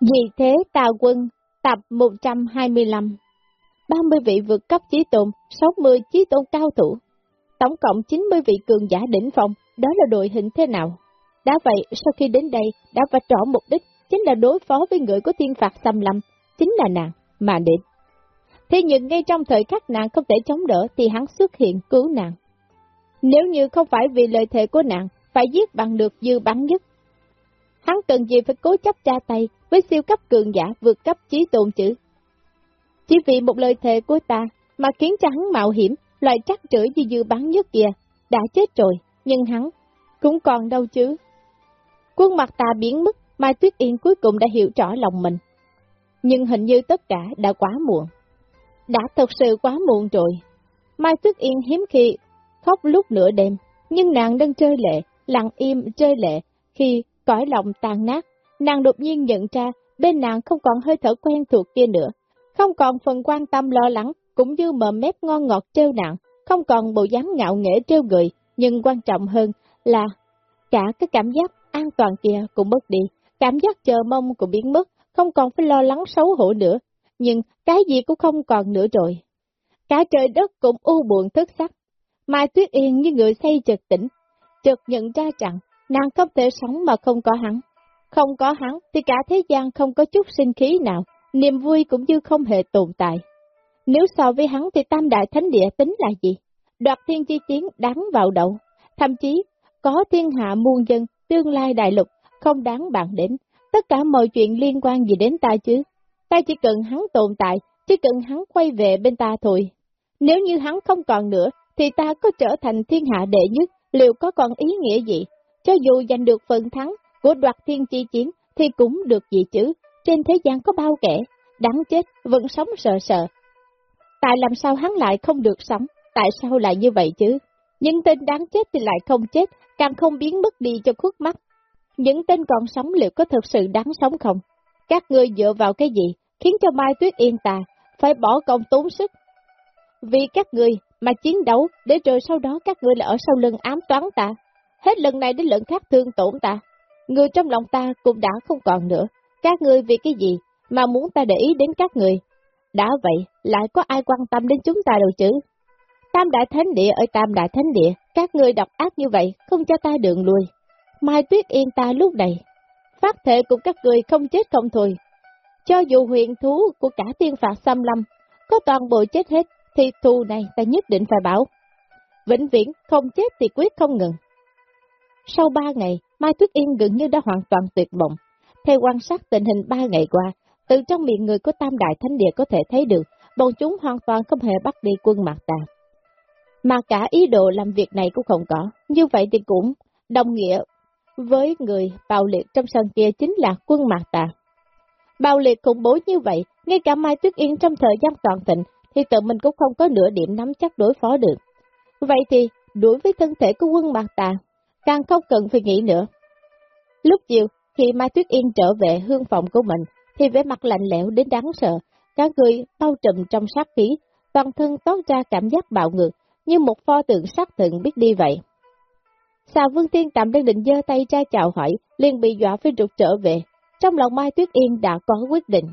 Vì thế tà quân, tập 125 30 vị vượt cấp chí tôn, 60 chí tôn cao thủ. Tổng cộng 90 vị cường giả đỉnh phong, đó là đội hình thế nào? Đã vậy, sau khi đến đây, đã vạch rõ mục đích, chính là đối phó với người của thiên phạt xâm lâm, chính là nàng, mà đến. Thế nhưng ngay trong thời khắc nàng không thể chống đỡ thì hắn xuất hiện cứu nàng. Nếu như không phải vì lời thề của nàng, phải giết bằng được dư bắn nhất. Hắn cần gì phải cố chấp tra tay với siêu cấp cường giả vượt cấp trí tôn chữ. Chỉ vì một lời thề của ta mà khiến cho hắn mạo hiểm, loại trắc trở như dư bắn nhất kìa, đã chết rồi, nhưng hắn cũng còn đâu chứ. Quân mặt ta biến mất, Mai Tuyết Yên cuối cùng đã hiểu rõ lòng mình. Nhưng hình như tất cả đã quá muộn. Đã thật sự quá muộn rồi. Mai Tuyết Yên hiếm khi khóc lúc nửa đêm, nhưng nàng đang chơi lệ, lặng im chơi lệ, khi cõi lòng tàn nát, nàng đột nhiên nhận ra bên nàng không còn hơi thở quen thuộc kia nữa, không còn phần quan tâm lo lắng, cũng như mờ mép ngon ngọt trêu nàng, không còn bộ dáng ngạo nghễ trêu người, nhưng quan trọng hơn là cả cái cảm giác an toàn kia cũng mất đi, cảm giác chờ mong cũng biến mất, không còn phải lo lắng xấu hổ nữa, nhưng cái gì cũng không còn nữa rồi. Cả trời đất cũng u buồn thức sắc, Mai Tuyết Yên như người say chợt tỉnh, chợt nhận ra rằng nàng không thể sống mà không có hắn. Không có hắn thì cả thế gian không có chút sinh khí nào, niềm vui cũng như không hề tồn tại. Nếu so với hắn thì tam đại thánh địa tính là gì? Đoạt thiên chi chiến đáng vào đầu, thậm chí có thiên hạ muôn dân, tương lai đại lục, không đáng bạn đến, tất cả mọi chuyện liên quan gì đến ta chứ? Ta chỉ cần hắn tồn tại, chỉ cần hắn quay về bên ta thôi. Nếu như hắn không còn nữa, thì ta có trở thành thiên hạ đệ nhất, liệu có còn ý nghĩa gì? Cho dù giành được phần thắng của đoạt thiên chi chiến, thì cũng được gì chứ? Trên thế gian có bao kẻ, đáng chết, vẫn sống sợ sợ. Tại làm sao hắn lại không được sống? Tại sao lại như vậy chứ? Những tên đáng chết thì lại không chết, càng không biến mất đi cho khuất mắt. Những tên còn sống liệu có thực sự đáng sống không? Các ngươi dựa vào cái gì, khiến cho Mai Tuyết Yên ta phải bỏ công tốn sức? Vì các ngươi mà chiến đấu, để rồi sau đó các ngươi là ở sau lưng ám toán ta. Hết lần này đến lần khác thương tổn ta. Người trong lòng ta cũng đã không còn nữa. Các ngươi vì cái gì mà muốn ta để ý đến các người? Đã vậy, lại có ai quan tâm đến chúng ta đâu chứ? Tam Đại Thánh Địa ở Tam Đại Thánh Địa, các người độc ác như vậy, không cho ta đường lui. Mai Tuyết Yên ta lúc này, phát thể cùng các người không chết không thôi. Cho dù huyền thú của cả tiên phạt xâm lâm, có toàn bộ chết hết, thì thù này ta nhất định phải bảo. Vĩnh viễn, không chết thì quyết không ngừng. Sau ba ngày, Mai Tuyết Yên gần như đã hoàn toàn tuyệt vọng. Theo quan sát tình hình ba ngày qua, từ trong miệng người của Tam Đại Thánh Địa có thể thấy được, bọn chúng hoàn toàn không hề bắt đi quân Mạc Tà. Mà cả ý đồ làm việc này cũng không có, như vậy thì cũng đồng nghĩa với người bạo liệt trong sân kia chính là quân Mạc Tà. Bạo liệt khủng bố như vậy, ngay cả Mai Tuyết Yên trong thời gian toàn thịnh thì tự mình cũng không có nửa điểm nắm chắc đối phó được. Vậy thì, đối với thân thể của quân Mạc Tà, càng không cần phải nghĩ nữa. Lúc chiều, khi Mai Tuyết Yên trở về hương phòng của mình, thì vẻ mặt lạnh lẽo đến đáng sợ, cả người bao trùm trong sát khí, toàn thân toát ra cảm giác bạo ngược, như một pho tượng sắc thượng biết đi vậy. Xà Vương Tiên tạm đang định giơ tay ra chào hỏi, liền bị dọa phải rụt trở về. Trong lòng Mai Tuyết Yên đã có quyết định.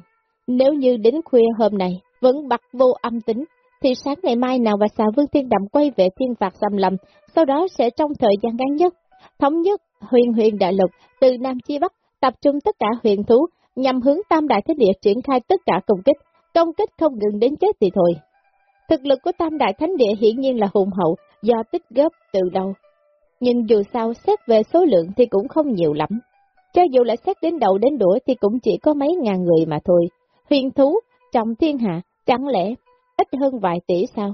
Nếu như đến khuya hôm nay, vẫn bật vô âm tính, thì sáng ngày mai nào và xà Vương Tiên Đậm quay về thiên phạt xâm lầm, sau đó sẽ trong thời gian ngắn nhất, thống nhất huyền huyền đại lục từ Nam Chi Bắc, tập trung tất cả huyền thú, nhằm hướng Tam Đại Thế Địa triển khai tất cả công kích, công kích không ngừng đến chết thì thôi. Thực lực của Tam Đại Thánh Địa hiển nhiên là hùng hậu, do tích góp từ đầu. Nhưng dù sao xét về số lượng thì cũng không nhiều lắm. Cho dù là xét đến đầu đến đuổi thì cũng chỉ có mấy ngàn người mà thôi. Huyền thú, trong thiên hạ, chẳng lẽ ít hơn vài tỷ sao?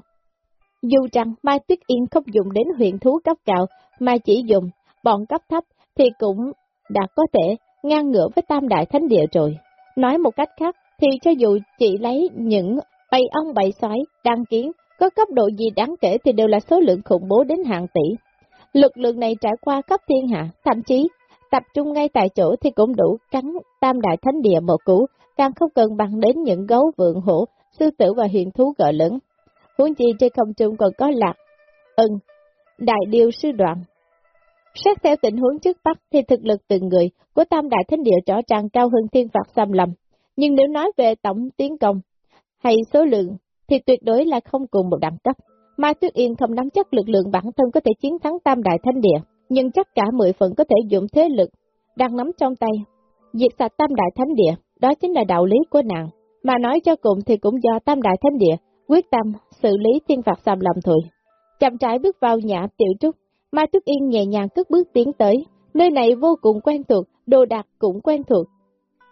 Dù rằng Mai Tuyết Yên không dùng đến huyền thú cấp cao, mà chỉ dùng bọn cấp thấp thì cũng đã có thể ngang ngửa với Tam Đại Thánh Địa rồi. Nói một cách khác thì cho dù chỉ lấy những bầy ong bầy sói, đăng kiến, có cấp độ gì đáng kể thì đều là số lượng khủng bố đến hàng tỷ. Lực lượng này trải qua cấp thiên hạ, thậm chí tập trung ngay tại chỗ thì cũng đủ cắn tam đại thánh địa một cú, càng không cần bằng đến những gấu vượng hổ, sư tử và huyền thú gỡ lớn. Huống chi trên không trung còn có lạc, ưng, đại điều sư đoạn. Xét theo tình huống trước mắt thì thực lực từng người của Tam Đại Thánh Địa rõ ràng cao hơn thiên phạt xâm lầm. Nhưng nếu nói về tổng tiến công hay số lượng thì tuyệt đối là không cùng một đẳng cấp. Mai Tuyết Yên không nắm chắc lực lượng bản thân có thể chiến thắng Tam Đại Thánh Địa, nhưng chắc cả mười phần có thể dùng thế lực đang nắm trong tay. Diệt sạch Tam Đại Thánh Địa, đó chính là đạo lý của nàng. Mà nói cho cùng thì cũng do Tam Đại Thánh Địa quyết tâm xử lý thiên phạt xâm lầm thôi. Chậm trái bước vào nhà tiểu trúc, Mai Tuyết Yên nhẹ nhàng cất bước tiến tới, nơi này vô cùng quen thuộc, đồ đạc cũng quen thuộc.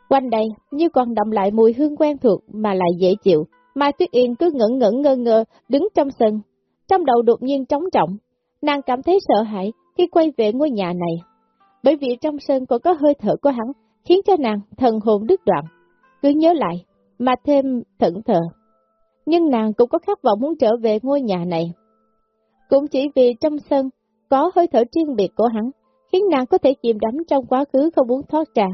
Quanh đây, như còn đậm lại mùi hương quen thuộc mà lại dễ chịu, Mai Tuyết Yên cứ ngẩn ngẩn ngơ ngơ, đứng trong sân. Trong đầu đột nhiên trống trọng, nàng cảm thấy sợ hãi khi quay về ngôi nhà này. Bởi vì trong sân còn có hơi thở của hắn, khiến cho nàng thần hồn đứt đoạn. Cứ nhớ lại, mà thêm thận thờ. Nhưng nàng cũng có khát vọng muốn trở về ngôi nhà này. Cũng chỉ vì trong sân có hơi thở riêng biệt của hắn, khiến nàng có thể chìm đắm trong quá khứ không muốn thoát ra.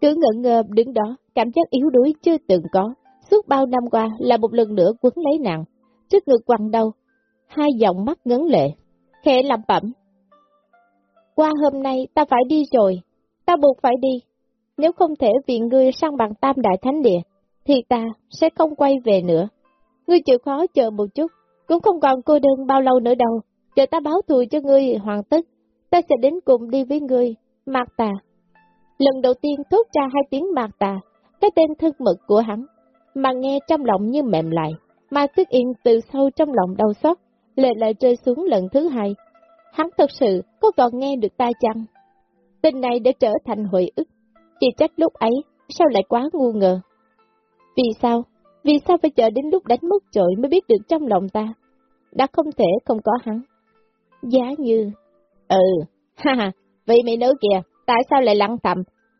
Cứ ngẩn ngơ đứng đó, cảm giác yếu đuối chưa từng có, suốt bao năm qua là một lần nữa quấn lấy nàng, trước ngực quằn đầu, hai dòng mắt ngấn lệ, khẽ lẩm bẩm. Qua hôm nay ta phải đi rồi, ta buộc phải đi, nếu không thể vì ngươi sang bằng tam đại thánh địa, thì ta sẽ không quay về nữa. Ngươi chịu khó chờ một chút, cũng không còn cô đơn bao lâu nữa đâu, chờ ta báo thù cho ngươi hoàn tất, ta sẽ đến cùng đi với ngươi, Mạc Tà. Lần đầu tiên thốt ra hai tiếng Mạc Tà, cái tên thân mực của hắn, mà nghe trong lòng như mềm lại, mà tức Yên từ sâu trong lòng đau xót, lệ lại rơi xuống lần thứ hai. Hắn thật sự có còn nghe được tai chăng? Tình này đã trở thành hồi ức, chỉ trách lúc ấy, sao lại quá ngu ngờ? Vì sao? Vì sao phải chờ đến lúc đánh mất trội mới biết được trong lòng ta? Đã không thể không có hắn. Giá như... Ừ, ha ha, vị mỹ nữ kìa, tại sao lại lặng thầm,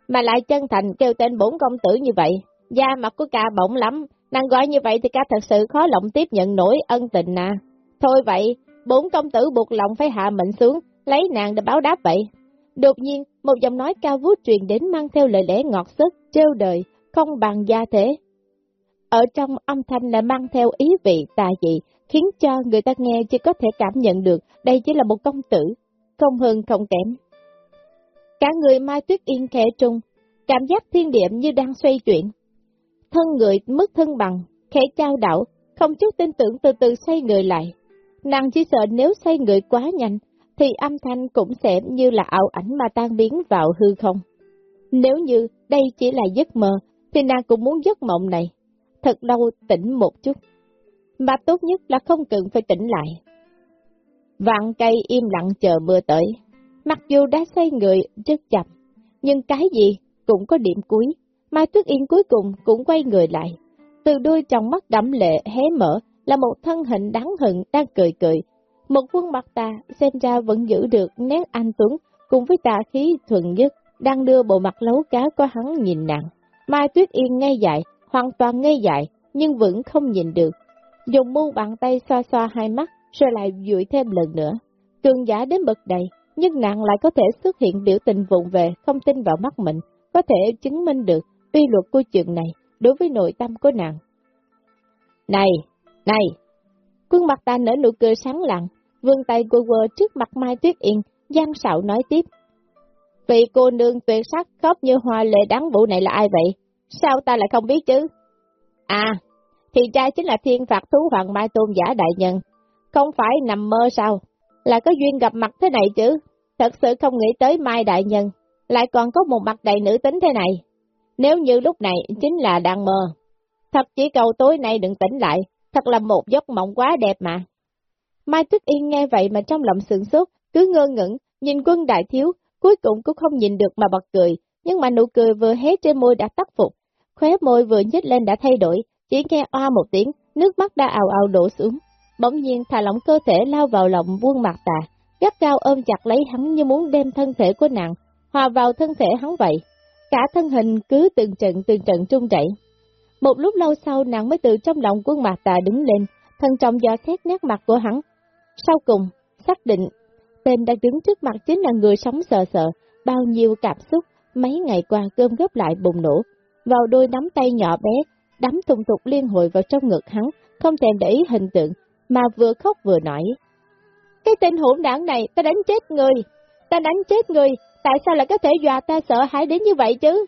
mà lại chân thành kêu tên bốn công tử như vậy? Da mặt của ca bỗng lắm, nàng gọi như vậy thì ca thật sự khó lòng tiếp nhận nổi ân tình à. Thôi vậy, bốn công tử buộc lòng phải hạ mệnh xuống, lấy nàng để báo đáp vậy. Đột nhiên, một giọng nói cao vút truyền đến mang theo lời lẽ ngọt sức, trêu đời, không bằng gia thế. Ở trong âm thanh là mang theo ý vị tà dị, khiến cho người ta nghe chỉ có thể cảm nhận được đây chỉ là một công tử, không hơn không kém. Cả người Mai Tuyết Yên khẽ trung, cảm giác thiên điểm như đang xoay chuyển. Thân người mất thân bằng, khẽ trao đảo, không chút tin tưởng từ từ xoay người lại. Nàng chỉ sợ nếu xoay người quá nhanh, thì âm thanh cũng sẽ như là ảo ảnh mà tan biến vào hư không. Nếu như đây chỉ là giấc mơ, thì nàng cũng muốn giấc mộng này. Thật lâu tỉnh một chút. Mà tốt nhất là không cần phải tỉnh lại. Vạn cây im lặng chờ mưa tới. Mặc dù đã xây người rất chậm, nhưng cái gì cũng có điểm cuối. Mai Tuyết Yên cuối cùng cũng quay người lại. Từ đôi trong mắt đẫm lệ hé mở là một thân hình đáng hận đang cười cười. Một khuôn mặt ta xem ra vẫn giữ được nét anh Tuấn cùng với tà khí thuần nhất đang đưa bộ mặt lấu cá của hắn nhìn nặng. Mai Tuyết Yên ngay dại, hoàn toàn ngây dại, nhưng vẫn không nhìn được. Dùng mu bàn tay xoa xoa hai mắt, rồi lại dụi thêm lần nữa. Cường giả đến bậc đầy, nhưng nàng lại có thể xuất hiện biểu tình vụn về, không tin vào mắt mình, có thể chứng minh được quy luật của chuyện này đối với nội tâm của nàng. Này, này! Khuôn mặt ta nở nụ cười sáng lặng, vương tay quơ quơ trước mặt Mai Tuyết Yên, gian sạo nói tiếp. Vị cô nương tuyệt sắc khóc như hoa lệ đáng vụ này là ai vậy? Sao ta lại không biết chứ? À, thì trai chính là thiên phạt thú hoàng mai tôn giả đại nhân. Không phải nằm mơ sao? Là có duyên gặp mặt thế này chứ? Thật sự không nghĩ tới mai đại nhân, lại còn có một mặt đầy nữ tính thế này. Nếu như lúc này chính là đang mơ. Thật chỉ cầu tối nay đừng tỉnh lại, thật là một giấc mộng quá đẹp mà. Mai Tuyết Yên nghe vậy mà trong lòng sửng sốt, cứ ngơ ngẩn, nhìn quân đại thiếu, cuối cùng cũng không nhìn được mà bật cười, nhưng mà nụ cười vừa hé trên môi đã tắt phục, khóe môi vừa nhếch lên đã thay đổi, chỉ nghe oa một tiếng, nước mắt đã ào ào đổ xuống. Bỗng nhiên thả lỏng cơ thể lao vào lòng quân mặt tà, gắt cao ôm chặt lấy hắn như muốn đem thân thể của nàng, hòa vào thân thể hắn vậy. Cả thân hình cứ từng trận từng trận trung chảy. Một lúc lâu sau nàng mới từ trong lòng quân mặt tà đứng lên, thân trọng do xét nét mặt của hắn. Sau cùng, xác định, tên đang đứng trước mặt chính là người sống sợ sợ, bao nhiêu cảm xúc, mấy ngày qua cơm gấp lại bùng nổ, vào đôi nắm tay nhỏ bé, đắm thùng tục liên hồi vào trong ngực hắn, không thèm để ý hình tượng, mà vừa khóc vừa nói. Cái tên hỗn đảng này, ta đánh chết người! ta đánh chết người, tại sao lại có thể dọa ta sợ hãi đến như vậy chứ?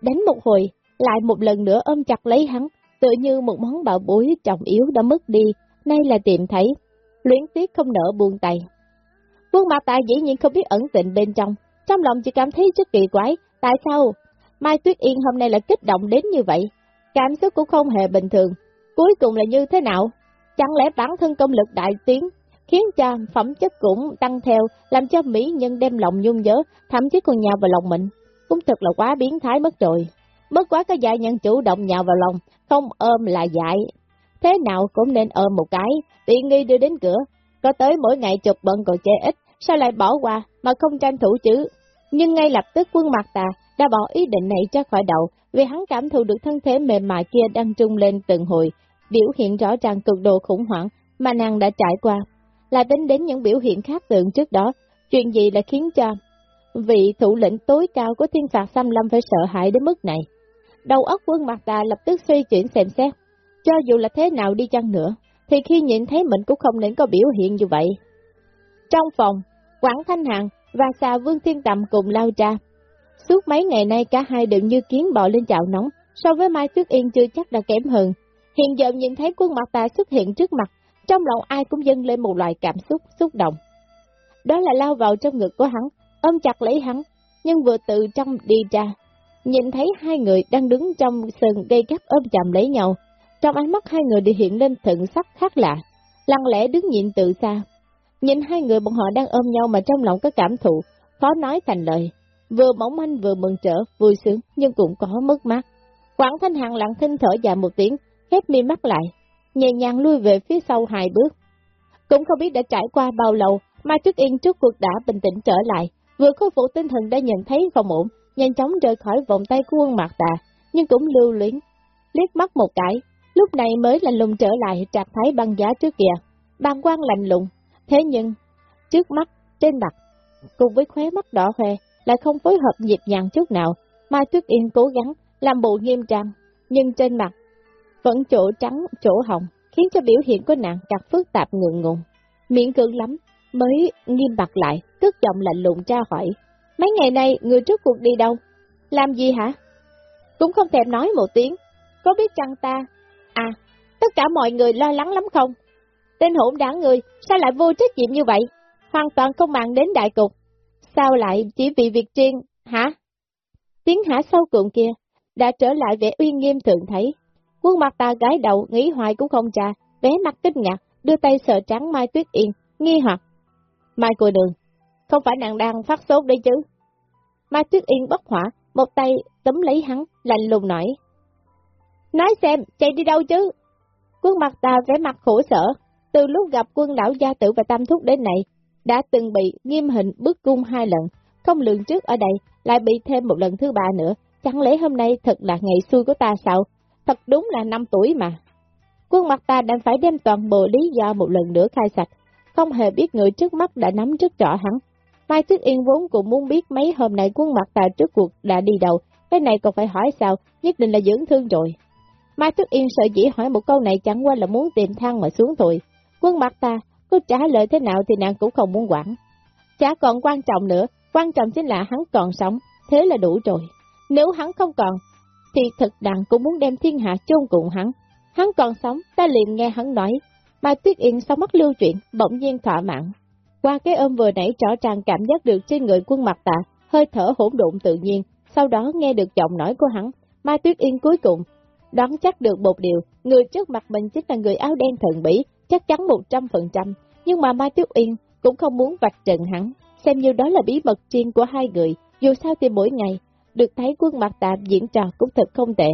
Đánh một hồi, lại một lần nữa ôm chặt lấy hắn, tựa như một món bảo bối trọng yếu đã mất đi, nay là tìm thấy. Luyến tiếc không nỡ buông tay. Quân mặt ta dĩ nhiên không biết ẩn tình bên trong, trong lòng chỉ cảm thấy rất kỳ quái, tại sao Mai Tuyết Yên hôm nay lại kích động đến như vậy? Cảm xúc cũng không hề bình thường, cuối cùng là như thế nào? Chẳng lẽ bản thân công lực đại tiến, khiến cho phẩm chất cũng tăng theo, làm cho mỹ nhân đem lòng nhung nhớ, thậm chí còn nhào vào lòng mình. Cũng thật là quá biến thái mất rồi. Mất quá cái dạy nhân chủ động nhào vào lòng, không ôm là dại. Thế nào cũng nên ôm một cái, tiện nghi đưa đến cửa, có tới mỗi ngày chụp bận còn chê ít, sao lại bỏ qua mà không tranh thủ chứ? Nhưng ngay lập tức quân mặt tà đã bỏ ý định này cho khỏi đầu, vì hắn cảm thụ được thân thể mềm mại kia đang trung lên từng hồi, biểu hiện rõ ràng cực độ khủng hoảng mà nàng đã trải qua. Là tính đến những biểu hiện khác tượng trước đó, chuyện gì là khiến cho vị thủ lĩnh tối cao của thiên phạt xâm lâm phải sợ hãi đến mức này. Đầu óc quân mặt ta lập tức suy chuyển xem xét, cho dù là thế nào đi chăng nữa, thì khi nhìn thấy mình cũng không nên có biểu hiện như vậy. Trong phòng, Quảng Thanh Hằng và xà Vương Thiên Tầm cùng lao ra. Suốt mấy ngày nay cả hai đều như kiến bò lên chảo nóng, so với Mai Tuyết Yên chưa chắc đã kém hơn. Hiện giờ nhìn thấy quân mặt ta xuất hiện trước mặt, trong lòng ai cũng dâng lên một loại cảm xúc xúc động. Đó là lao vào trong ngực của hắn, ôm chặt lấy hắn, nhưng vừa từ trong đi ra, nhìn thấy hai người đang đứng trong sân gây gắt ôm chầm lấy nhau. Trong ánh mắt hai người đều hiện lên thận sắc khác lạ, lặng lẽ đứng nhìn từ xa. Nhìn hai người bọn họ đang ôm nhau mà trong lòng có cảm thụ, khó nói thành lời. Vừa mỏng manh vừa mừng trở, vui sướng, nhưng cũng có mất mát. Quảng Thanh Hằng lặng thinh thở dài một tiếng, khép mi mắt lại, nhẹ nhàng lui về phía sau hai bước. Cũng không biết đã trải qua bao lâu, Mai trước Yên trước cuộc đã bình tĩnh trở lại, vừa khôi phục tinh thần đã nhận thấy không ổn, nhanh chóng rời khỏi vòng tay của quân mạc tà, nhưng cũng lưu luyến, liếc mắt một cái, lúc này mới lạnh lùng trở lại trạng thái băng giá trước kia, băng quan lạnh lùng, thế nhưng, trước mắt, trên mặt, cùng với khóe mắt đỏ hoe, lại không phối hợp nhịp nhàng chút nào, Mai Tuyết Yên cố gắng làm bộ nghiêm trang, nhưng trên mặt vẫn chỗ trắng, chỗ hồng, khiến cho biểu hiện của nàng càng phức tạp ngượng ngùng. Miệng cường lắm, mới nghiêm mặt lại, cất giọng lạnh lùng tra hỏi. Mấy ngày nay, người trước cuộc đi đâu? Làm gì hả? Cũng không thèm nói một tiếng. Có biết chăng ta? À, tất cả mọi người lo lắng lắm không? Tên hỗn đảng người, sao lại vô trách nhiệm như vậy? Hoàn toàn không mạng đến đại cục. Sao lại chỉ vì việc riêng, hả? Tiếng hả sâu cụm kia, đã trở lại vẻ uy nghiêm thường thấy. Quân mặt ta gái đầu, nghĩ hoài cũng không trà, bé mặt kinh ngạc, đưa tay sờ trắng Mai Tuyết Yên, nghi hoặc. Mai cô đường, không phải nàng đang phát sốt đây chứ? Mai Tuyết Yên bất hỏa, một tay tấm lấy hắn, lạnh lùng nói. Nói xem, chạy đi đâu chứ? Quân mặt ta vẻ mặt khổ sở, từ lúc gặp quân lão gia tử và tam thúc đến này, đã từng bị nghiêm hình bức cung hai lần, không lường trước ở đây, lại bị thêm một lần thứ ba nữa, chẳng lẽ hôm nay thật là ngày xui của ta sao? Thật đúng là năm tuổi mà. Quân mặt ta đang phải đem toàn bộ lý do một lần nữa khai sạch, không hề biết người trước mắt đã nắm trước rõ hắn. Mai Tuyết Yên vốn cũng muốn biết mấy hôm nay quân mặt ta trước cuộc đã đi đâu, cái này còn phải hỏi sao, nhất định là dưỡng thương rồi. Mai Tuyết Yên sợ dĩ hỏi một câu này chẳng qua là muốn tìm thang mà xuống thôi. Quân mặt ta, có trả lời thế nào thì nàng cũng không muốn quản. Chả còn quan trọng nữa, quan trọng chính là hắn còn sống, thế là đủ rồi. Nếu hắn không còn, thì thật đàn cũng muốn đem thiên hạ chôn cùng hắn. Hắn còn sống, ta liền nghe hắn nói, Mai Tuyết Yên sau mắt lưu chuyện, bỗng nhiên thỏa mãn. Qua cái ôm vừa nãy rõ ràng cảm giác được trên người quân mặt tạ, hơi thở hỗn độn tự nhiên, sau đó nghe được giọng nói của hắn, Mai Tuyết Yên cuối cùng đoán chắc được một điều, người trước mặt mình chính là người áo đen thần bỉ, chắc chắn một trăm phần trăm, nhưng mà Mai Tuyết Yên cũng không muốn vạch trần hắn, xem như đó là bí mật riêng của hai người, dù sao thì mỗi ngày, được thấy quân mặt tạm diễn trò cũng thật không tệ.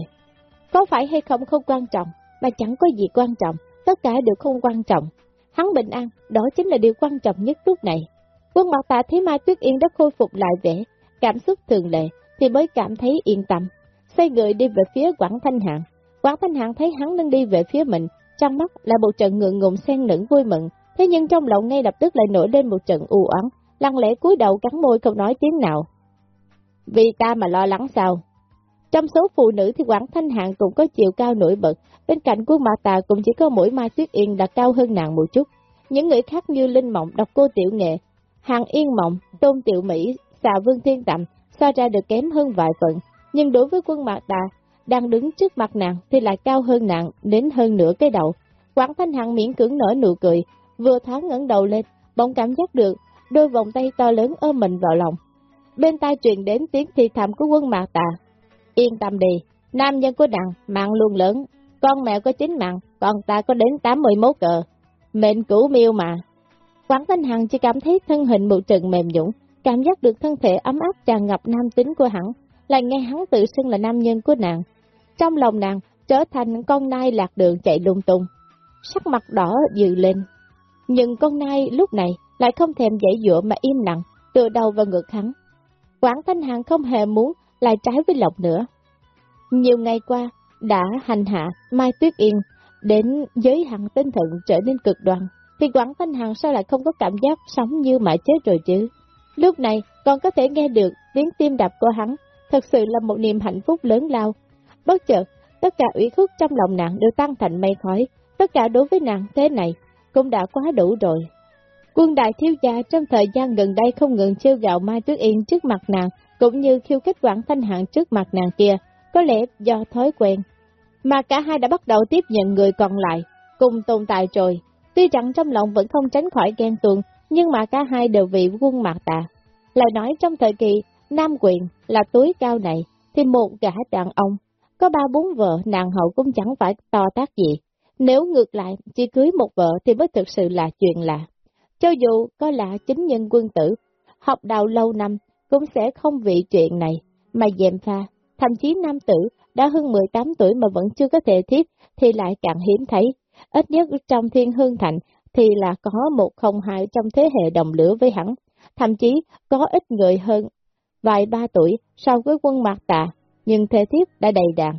Có phải hay không không quan trọng, mà chẳng có gì quan trọng, tất cả đều không quan trọng. Hắn bình an, đó chính là điều quan trọng nhất lúc này. Quân mặt tạ thấy Mai Tuyết Yên đã khôi phục lại vẻ, cảm xúc thường lệ, thì mới cảm thấy yên tâm. Xoay người đi về phía Quảng Thanh Hạng. Quảng Thanh Hạng thấy hắn đang đi về phía mình, trong mắt là một trận ngượng ngùng xen lẫn vui mừng, thế nhưng trong lòng ngay lập tức lại nổi lên một trận u oán, lặng lẽ cúi đầu cắn môi không nói tiếng nào. Vì ta mà lo lắng sao? Trong số phụ nữ thì Quảng Thanh Hạng cũng có chiều cao nổi bật, bên cạnh Quân Mạc Tà cũng chỉ có mỗi Mai Tuyết Yên là cao hơn nàng một chút. Những người khác như Linh Mộng, Độc Cô Tiểu Nghệ, Hàng Yên Mộng, Tôn Tiểu Mỹ, xà Vương Thiên Tạm so ra được kém hơn vài phần, nhưng đối với quân Mạc Tà, đang đứng trước mặt nàng thì lại cao hơn nàng đến hơn nửa cái đầu. Quảng Thanh Hằng miễn cưỡng nở nụ cười, vừa thoáng ngẩng đầu lên, bỗng cảm giác được đôi vòng tay to lớn ôm mình vào lòng. Bên tai truyền đến tiếng thì thầm của quân Mạc Tà. Yên tâm đi, nam nhân của nàng mạng luôn lớn, con mèo có chín mạng, còn ta có đến 81 cờ. Mệnh cửu miêu mà. Quảng Thanh Hằng chỉ cảm thấy thân hình một trận mềm nhũng, cảm giác được thân thể ấm áp tràn ngập nam tính của hắn, lại nghe hắn tự xưng là nam nhân của nàng. Trong lòng nàng trở thành con nai lạc đường chạy lung tung, sắc mặt đỏ dự lên. Nhưng con nai lúc này lại không thèm dãy dụa mà im lặng, tựa đầu vào ngực hắn. Quảng Thanh Hằng không hề muốn lại trái với lòng nữa. Nhiều ngày qua, đã hành hạ Mai Tuyết Yên đến giới hạn tinh thần trở nên cực đoan, thì Quảng Thanh Hằng sao lại không có cảm giác sống như mà chết rồi chứ? Lúc này còn có thể nghe được tiếng tim đập của hắn, thật sự là một niềm hạnh phúc lớn lao. Bất chợt, tất cả ủy khuất trong lòng nàng đều tăng thành mây khói, tất cả đối với nàng thế này cũng đã quá đủ rồi. Quân đại thiếu gia trong thời gian gần đây không ngừng trêu gạo Mai Tuyết Yên trước mặt nàng, cũng như khiêu khích Quảng Thanh Hạng trước mặt nàng kia, có lẽ do thói quen. Mà cả hai đã bắt đầu tiếp nhận người còn lại, cùng tồn tại rồi. Tuy rằng trong lòng vẫn không tránh khỏi ghen tuông, nhưng mà cả hai đều vì quân mạc tà. Lại nói trong thời kỳ Nam quyền là túi cao này, thì một gã đàn ông, có ba bốn vợ nàng hậu cũng chẳng phải to tác gì. Nếu ngược lại, chỉ cưới một vợ thì mới thực sự là chuyện lạ. Cho dù có là chính nhân quân tử, học đạo lâu năm, cũng sẽ không vì chuyện này mà dèm pha. Thậm chí nam tử đã hơn 18 tuổi mà vẫn chưa có thể thiếp thì lại càng hiếm thấy. Ít nhất trong thiên hương thành thì là có một không hai trong thế hệ đồng lửa với hắn. Thậm chí có ít người hơn vài ba tuổi sau với quân mạc tạ, nhưng thể thiếp đã đầy đạn.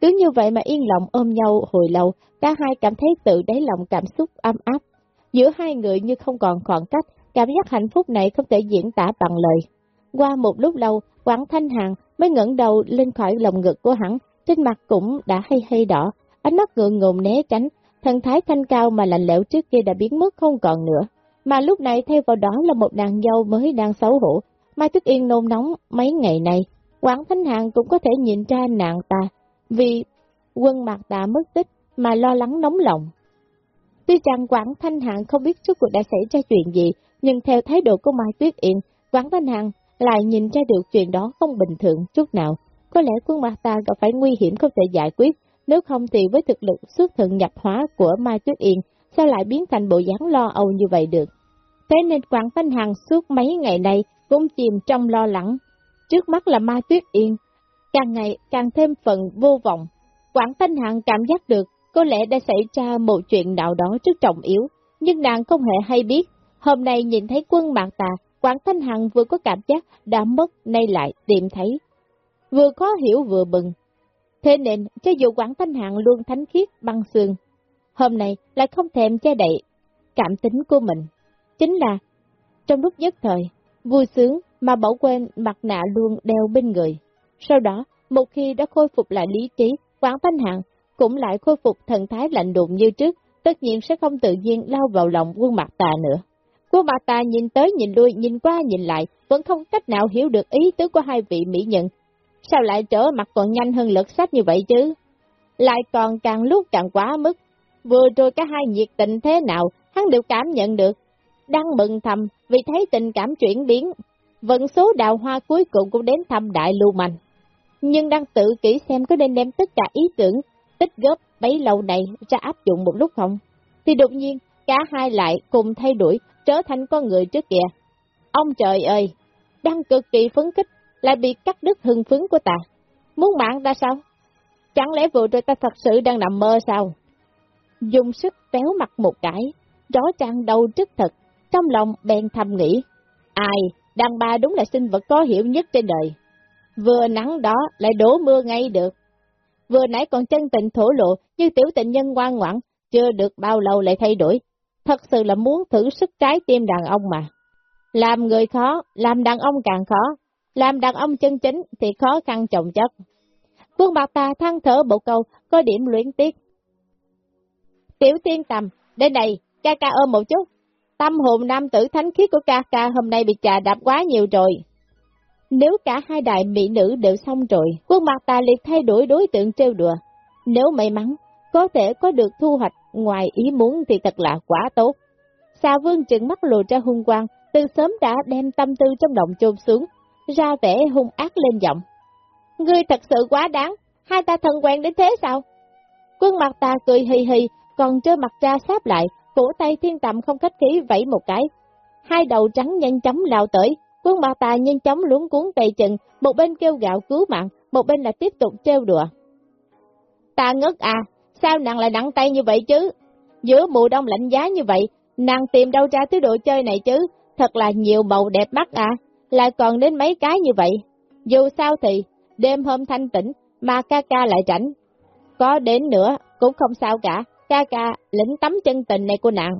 Cứ như vậy mà yên lòng ôm nhau hồi lâu, cả hai cảm thấy tự đáy lòng cảm xúc âm áp. Giữa hai người như không còn khoảng cách, cảm giác hạnh phúc này không thể diễn tả bằng lời. Qua một lúc lâu, Quảng Thanh Hàng mới ngẩng đầu lên khỏi lồng ngực của hắn, trên mặt cũng đã hay hay đỏ, ánh mắt ngượng ngùng né tránh, thần thái thanh cao mà lạnh lẽo trước kia đã biến mất không còn nữa. Mà lúc này thay vào đó là một nàng dâu mới đang xấu hổ, Mai tuyết Yên nôn nóng mấy ngày này, Quảng Thanh Hàng cũng có thể nhìn ra nàng ta, vì quân mặt đã mất tích mà lo lắng nóng lòng. Tuy rằng Quảng Thanh Hạng không biết suốt cuộc đã xảy ra chuyện gì, nhưng theo thái độ của Mai Tuyết Yên, Quảng Thanh Hạng lại nhìn ra được chuyện đó không bình thường chút nào. Có lẽ quân mặt ta gặp phải nguy hiểm không thể giải quyết, nếu không thì với thực lực xuất thần nhập hóa của Mai Tuyết Yên, sao lại biến thành bộ dáng lo âu như vậy được. Thế nên Quảng Thanh Hằng suốt mấy ngày nay cũng chìm trong lo lắng. Trước mắt là Mai Tuyết Yên, càng ngày càng thêm phần vô vọng. Quảng Thanh Hằng cảm giác được có lẽ đã xảy ra một chuyện nào đó rất trọng yếu, nhưng nàng không hề hay biết. Hôm nay nhìn thấy quân mạng tà, Quảng Thanh Hằng vừa có cảm giác đã mất nay lại tìm thấy. Vừa khó hiểu vừa bừng. Thế nên, cho dù Quảng Thanh Hằng luôn thánh khiết băng xương, hôm nay lại không thèm che đậy cảm tính của mình. Chính là, trong lúc nhất thời, vui sướng mà bỏ quên mặt nạ luôn đeo bên người. Sau đó, một khi đã khôi phục lại lý trí, quán Thanh hạng cũng lại khôi phục thần thái lạnh đụng như trước, tất nhiên sẽ không tự nhiên lao vào lòng quân mặt tà nữa. Quân mặt tà nhìn tới nhìn lui, nhìn qua nhìn lại, vẫn không cách nào hiểu được ý tứ của hai vị mỹ nhân. Sao lại trở mặt còn nhanh hơn lực sách như vậy chứ? Lại còn càng lúc càng quá mức. Vừa rồi cả hai nhiệt tình thế nào, hắn đều cảm nhận được. Đang mừng thầm vì thấy tình cảm chuyển biến. Vận số đào hoa cuối cùng cũng đến thăm đại lưu mạnh. Nhưng đang tự kỹ xem có nên đem tất cả ý tưởng tích góp bấy lâu này ra áp dụng một lúc không? Thì đột nhiên, cả hai lại cùng thay đổi, trở thành con người trước kìa. Ông trời ơi, đang cực kỳ phấn khích, lại bị cắt đứt hưng phấn của ta. Muốn mạng ta sao? Chẳng lẽ vừa rồi ta thật sự đang nằm mơ sao? Dùng sức téo mặt một cái, rõ ràng đầu rất thật, trong lòng bèn thầm nghĩ. Ai, đàn bà đúng là sinh vật có hiểu nhất trên đời. Vừa nắng đó lại đổ mưa ngay được. Vừa nãy còn chân tình thổ lộ, như tiểu tình nhân ngoan ngoãn, chưa được bao lâu lại thay đổi. Thật sự là muốn thử sức trái tim đàn ông mà. Làm người khó, làm đàn ông càng khó. Làm đàn ông chân chính thì khó khăn chồng chất. Quân bạc ta than thở bộ câu, có điểm luyến tiếc. Tiểu tiên tầm, đến đây, ca ca ôm một chút tâm hồn nam tử thánh khiết của ca ca hôm nay bị trà đạp quá nhiều rồi. Nếu cả hai đại mỹ nữ đều xong rồi, khuôn mặt ta liệt thay đổi đối tượng trêu đùa. Nếu may mắn, có thể có được thu hoạch ngoài ý muốn thì thật là quá tốt. Xà vương trừng mắt lộ ra hung quang, từ sớm đã đem tâm tư trong động chôn xuống, ra vẻ hung ác lên giọng. Ngươi thật sự quá đáng, hai ta thân quen đến thế sao? Quân mặt ta cười hì hì, còn trơ mặt ra sáp lại, cổ tay thiên tầm không khách khí vẫy một cái. Hai đầu trắng nhanh chóng lao tới, quân bà ta nhanh chóng luống cuốn tay chừng, một bên kêu gạo cứu mạng, một bên là tiếp tục treo đùa. Ta ngất à, sao nàng lại nặng tay như vậy chứ? Giữa mùa đông lạnh giá như vậy, nàng tìm đâu ra thứ đồ chơi này chứ? Thật là nhiều màu đẹp mắt à, lại còn đến mấy cái như vậy. Dù sao thì, đêm hôm thanh tĩnh, mà ca ca lại rảnh. Có đến nữa, cũng không sao cả, ca ca lĩnh tấm chân tình này của nàng.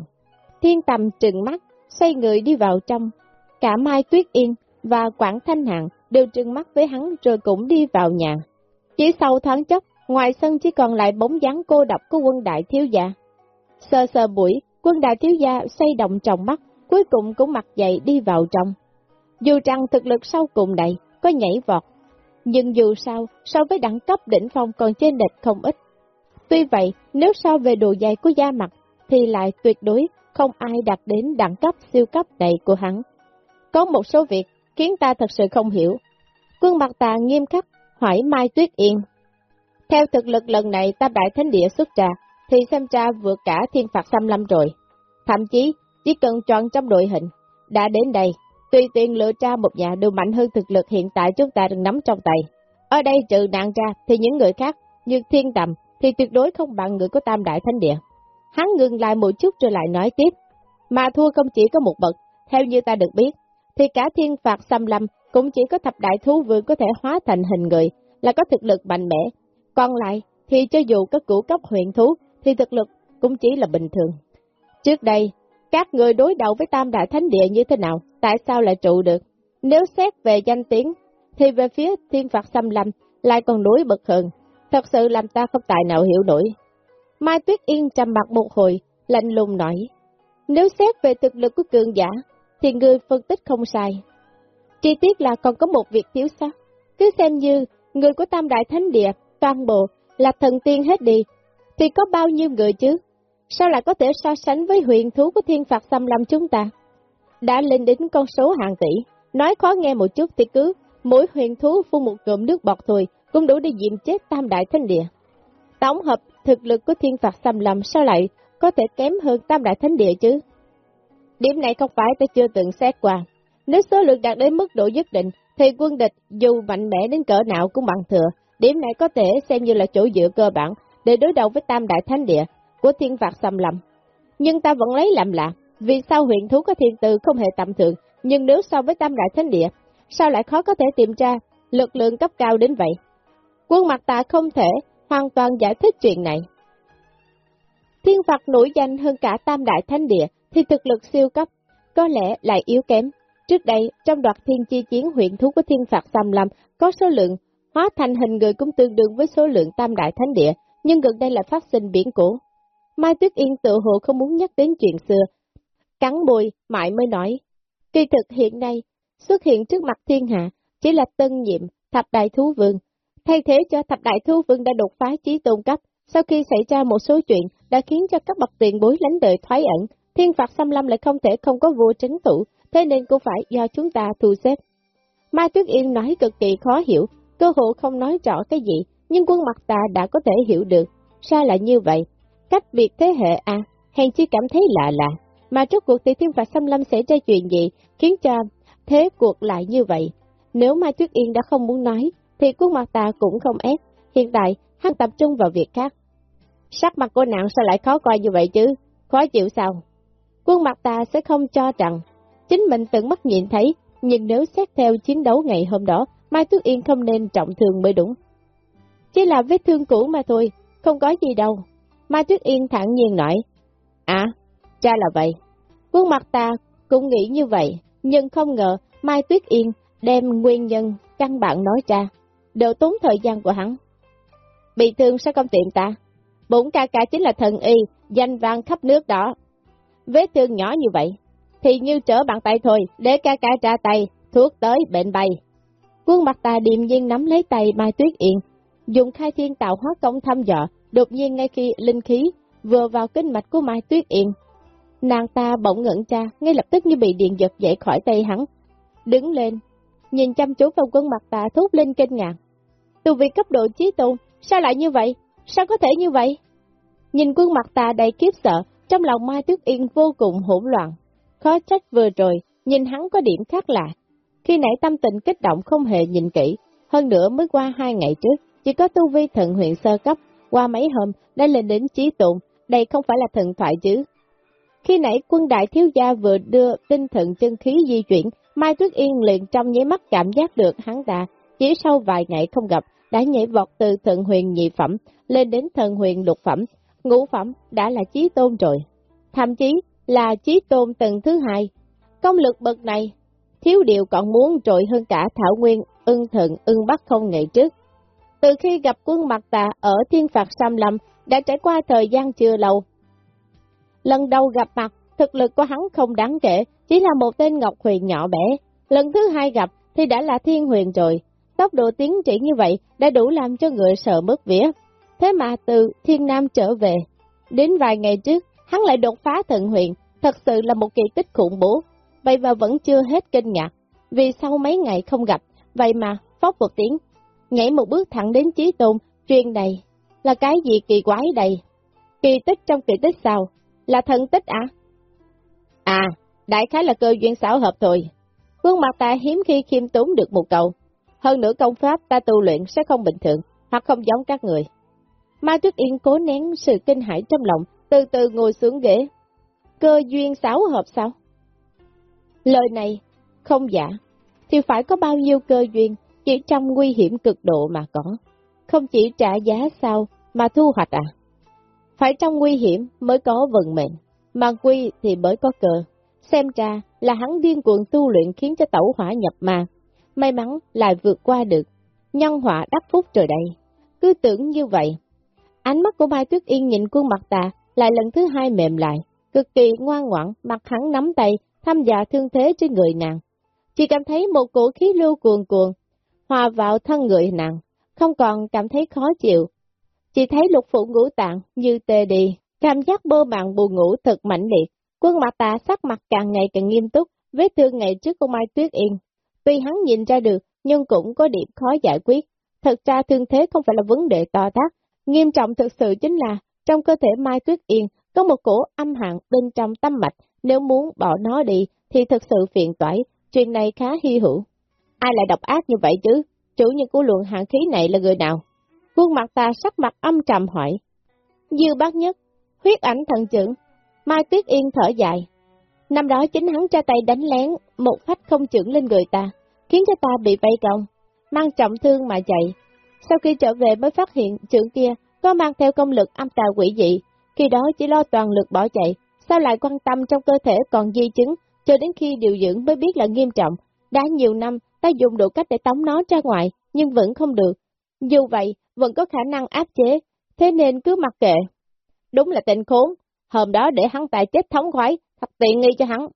Thiên tầm trừng mắt, xoay người đi vào trong. Cả Mai Tuyết Yên và Quảng Thanh Hạng đều trừng mắt với hắn rồi cũng đi vào nhà. Chỉ sau thoáng chốc, ngoài sân chỉ còn lại bóng dáng cô độc của quân đại thiếu gia. Sơ sơ buổi, quân đại thiếu gia xoay động trọng mắt, cuối cùng cũng mặt dậy đi vào trong. Dù rằng thực lực sau cùng này có nhảy vọt, nhưng dù sao, so với đẳng cấp đỉnh phong còn trên địch không ít. Tuy vậy, nếu so về đồ dày của da mặt, thì lại tuyệt đối không ai đạt đến đẳng cấp siêu cấp này của hắn. Có một số việc khiến ta thật sự không hiểu. Quân mặt ta nghiêm khắc hỏi Mai Tuyết Yên. Theo thực lực lần này ta đại thánh địa xuất trà thì xem ra vượt cả thiên phạt xăm lâm rồi. Thậm chí, chỉ cần chọn trong đội hình, đã đến đây, tùy tiện lựa ra một nhà đều mạnh hơn thực lực hiện tại chúng ta đang nắm trong tay. Ở đây trừ nạn ra thì những người khác, như thiên tầm, thì tuyệt đối không bằng người của tam đại thánh địa. Hắn ngừng lại một chút rồi lại nói tiếp, mà thua không chỉ có một bậc, theo như ta được biết, thì cả thiên phạt xâm lâm cũng chỉ có thập đại thú vương có thể hóa thành hình người, là có thực lực mạnh mẽ. Còn lại, thì cho dù có cửu cấp huyện thú, thì thực lực cũng chỉ là bình thường. Trước đây, các người đối đầu với tam đại thánh địa như thế nào, tại sao lại trụ được? Nếu xét về danh tiếng, thì về phía thiên phạt xâm lâm lại còn đối bậc hơn, thật sự làm ta không tài nào hiểu nổi. Mai Tuyết Yên trầm mặt một hồi, lạnh lùng nói, nếu xét về thực lực của cường giả, thì người phân tích không sai. Chi tiết là còn có một việc thiếu sót, cứ xem như người của Tam Đại Thánh Địa, toàn bộ là thần tiên hết đi, thì có bao nhiêu người chứ? Sao lại có thể so sánh với huyền thú của thiên phạt xâm lâm chúng ta? Đã lên đến con số hàng tỷ, nói khó nghe một chút thì cứ mỗi huyền thú phun một cụm nước bọt thôi cũng đủ để diệm chết tam đại thánh địa. Tổng hợp thực lực của thiên phạt xâm lầm sao lại có thể kém hơn tam đại thánh địa chứ? Điểm này không phải ta chưa từng xét qua. Nếu số lượng đạt đến mức độ nhất định, thì quân địch dù mạnh mẽ đến cỡ nào cũng bằng thừa. Điểm này có thể xem như là chỗ dựa cơ bản để đối đầu với tam đại thánh địa của thiên phạt xâm lầm Nhưng ta vẫn lấy làm lạ, vì sao huyện thú có thiên tư không hề tầm thường, nhưng nếu so với tam đại thánh địa, sao lại khó có thể tìm ra lực lượng cấp cao đến vậy? Quân mặt ta không thể hoàn toàn giải thích chuyện này. Thiên Phật nổi danh hơn cả tam đại thánh địa thì thực lực siêu cấp, có lẽ lại yếu kém. Trước đây, trong đoạt thiên chi chiến huyện thú của thiên Phật xăm lâm, có số lượng hóa thành hình người cũng tương đương với số lượng tam đại thánh địa, nhưng gần đây là phát sinh biển cổ. Mai Tuyết Yên tự hộ không muốn nhắc đến chuyện xưa. Cắn môi, mãi mới nói. Kỳ thực hiện nay, xuất hiện trước mặt thiên hạ, chỉ là tân nhiệm, thập đại thú vương. Thay thế cho thập đại thu vương đã đột phá trí tôn cấp, sau khi xảy ra một số chuyện đã khiến cho các bậc tiền bối lánh đời thoái ẩn, thiên phạt xâm lâm lại không thể không có vua trấn thủ, thế nên cũng phải do chúng ta thu xếp. Mai Tuyết Yên nói cực kỳ khó hiểu, cơ hội không nói rõ cái gì, nhưng quân mặt ta đã có thể hiểu được. Sao lại như vậy? Cách biệt thế hệ à, hèn chi cảm thấy lạ lạ. Mà trước cuộc thì thiên phạt xâm lâm sẽ ra chuyện gì, khiến cho thế cuộc lại như vậy. Nếu Mai Tuyết Yên đã không muốn nói, thì quân mặt ta cũng không ép. Hiện tại, hắn tập trung vào việc khác. Sắc mặt của nàng sao lại khó coi như vậy chứ? Khó chịu sao? Quân mặt ta sẽ không cho rằng chính mình tận mắt nhìn thấy, nhưng nếu xét theo chiến đấu ngày hôm đó, Mai Tuyết Yên không nên trọng thương mới đúng. Chỉ là vết thương cũ mà thôi, không có gì đâu. Mai Tuyết Yên thẳng nhiên nói, À, cha là vậy. Quân mặt ta cũng nghĩ như vậy, nhưng không ngờ Mai Tuyết Yên đem nguyên nhân căn bản nói ra, đều tốn thời gian của hắn. Bị thương sao không tiện ta. Bốn ca ca chính là thần y, danh vang khắp nước đó. Vết thương nhỏ như vậy, thì như trở bàn tay thôi, để ca ca ra tay, thuốc tới bệnh bay. Quân mặt ta điềm nhiên nắm lấy tay Mai Tuyết Yên, dùng khai thiên tạo hóa công thăm dò, đột nhiên ngay khi linh khí vừa vào kinh mạch của Mai Tuyết Yên. Nàng ta bỗng ngẩn cha, ngay lập tức như bị điện giật dậy khỏi tay hắn. Đứng lên, nhìn chăm chú vào quân mặt ta thốt lên kinh ngạc. Tu việc cấp độ trí tôn, sao lại như vậy? Sao có thể như vậy? Nhìn quân mặt ta đầy kiếp sợ, trong lòng Mai Tuyết Yên vô cùng hỗn loạn. Khó trách vừa rồi, nhìn hắn có điểm khác lạ. Khi nãy tâm tình kích động không hề nhìn kỹ, hơn nữa mới qua hai ngày trước, chỉ có tu vi thần huyện sơ cấp, qua mấy hôm đã lên đến trí tôn, đây không phải là thần thoại chứ. Khi nãy quân đại thiếu gia vừa đưa tinh thần chân khí di chuyển, Mai Tuyết Yên liền trong nháy mắt cảm giác được hắn ta, chỉ sau vài ngày không gặp, đã nhảy vọt từ thần huyền nhị phẩm lên đến thần huyền lục phẩm, ngũ phẩm đã là trí tôn rồi. Thậm chí là trí tôn tầng thứ hai. Công lực bậc này, thiếu điều còn muốn trội hơn cả Thảo Nguyên, ưng thần, ưng bắc không ngày trước. Từ khi gặp quân mặt tà ở thiên phạt Sam Lâm, đã trải qua thời gian chưa lâu. Lần đầu gặp mặt, thực lực của hắn không đáng kể, chỉ là một tên Ngọc Huyền nhỏ bé. Lần thứ hai gặp thì đã là thiên huyền rồi. Tốc độ tiến triển như vậy đã đủ làm cho người sợ mất vía. Thế mà từ thiên nam trở về, đến vài ngày trước, hắn lại đột phá thần huyền, thật sự là một kỳ tích khủng bố. Vậy mà vẫn chưa hết kinh ngạc, vì sau mấy ngày không gặp, vậy mà, phóc một tiếng, nhảy một bước thẳng đến trí tôn, truyền này, là cái gì kỳ quái đây? Kỳ tích trong kỳ tích sao? Là thần tích à? À, đại khái là cơ duyên xảo hợp thôi. Quân mặt ta hiếm khi khiêm tốn được một câu. Hơn nữa công pháp ta tu luyện sẽ không bình thường, hoặc không giống các người. Ma Tuyết Yên cố nén sự kinh hãi trong lòng, từ từ ngồi xuống ghế. Cơ duyên xáo hợp sao? Lời này, không giả, thì phải có bao nhiêu cơ duyên, chỉ trong nguy hiểm cực độ mà có. Không chỉ trả giá sao mà thu hoạch à? Phải trong nguy hiểm mới có vận mệnh, mà quy thì mới có cờ. Xem ra là hắn điên cuồng tu luyện khiến cho tẩu hỏa nhập ma. May mắn lại vượt qua được. Nhân họa đắc phúc trời đây. Cứ tưởng như vậy. Ánh mắt của Mai Tuyết Yên nhìn khuôn mặt ta lại lần thứ hai mềm lại. Cực kỳ ngoan ngoãn, mặt hắn nắm tay, thăm dò thương thế trên người nàng. Chỉ cảm thấy một cổ khí lưu cuồn cuồn, hòa vào thân người nàng, không còn cảm thấy khó chịu. Chỉ thấy lục phụ ngũ tạng như tê đi, cảm giác bơ mạng buồn ngủ thật mạnh liệt. Quân mặt ta sắc mặt càng ngày càng nghiêm túc, vết thương ngày trước của Mai Tuyết Yên. Tuy hắn nhìn ra được, nhưng cũng có điểm khó giải quyết. Thật ra thương thế không phải là vấn đề to tác, nghiêm trọng thực sự chính là trong cơ thể Mai Tuyết Yên có một cổ âm hạng bên trong tâm mạch, nếu muốn bỏ nó đi thì thực sự phiền toái, chuyện này khá hy hữu. Ai lại độc ác như vậy chứ? Chủ nhân của luận hạng khí này là người nào? Khuôn mặt ta sắc mặt âm trầm hỏi. Dư bác nhất, huyết ảnh thần trưởng, Mai Tuyết Yên thở dài. Năm đó chính hắn ra tay đánh lén một phách không trưởng lên người ta, khiến cho ta bị vây công, mang trọng thương mà chạy. Sau khi trở về mới phát hiện trưởng kia có mang theo công lực âm tà quỷ dị, khi đó chỉ lo toàn lực bỏ chạy, sao lại quan tâm trong cơ thể còn di chứng, cho đến khi điều dưỡng mới biết là nghiêm trọng. Đã nhiều năm, ta dùng đủ cách để tống nó ra ngoài, nhưng vẫn không được. Dù vậy, vẫn có khả năng áp chế, thế nên cứ mặc kệ. Đúng là tên khốn, hôm đó để hắn tài chết thống khoái, thật tiện nghi cho hắn.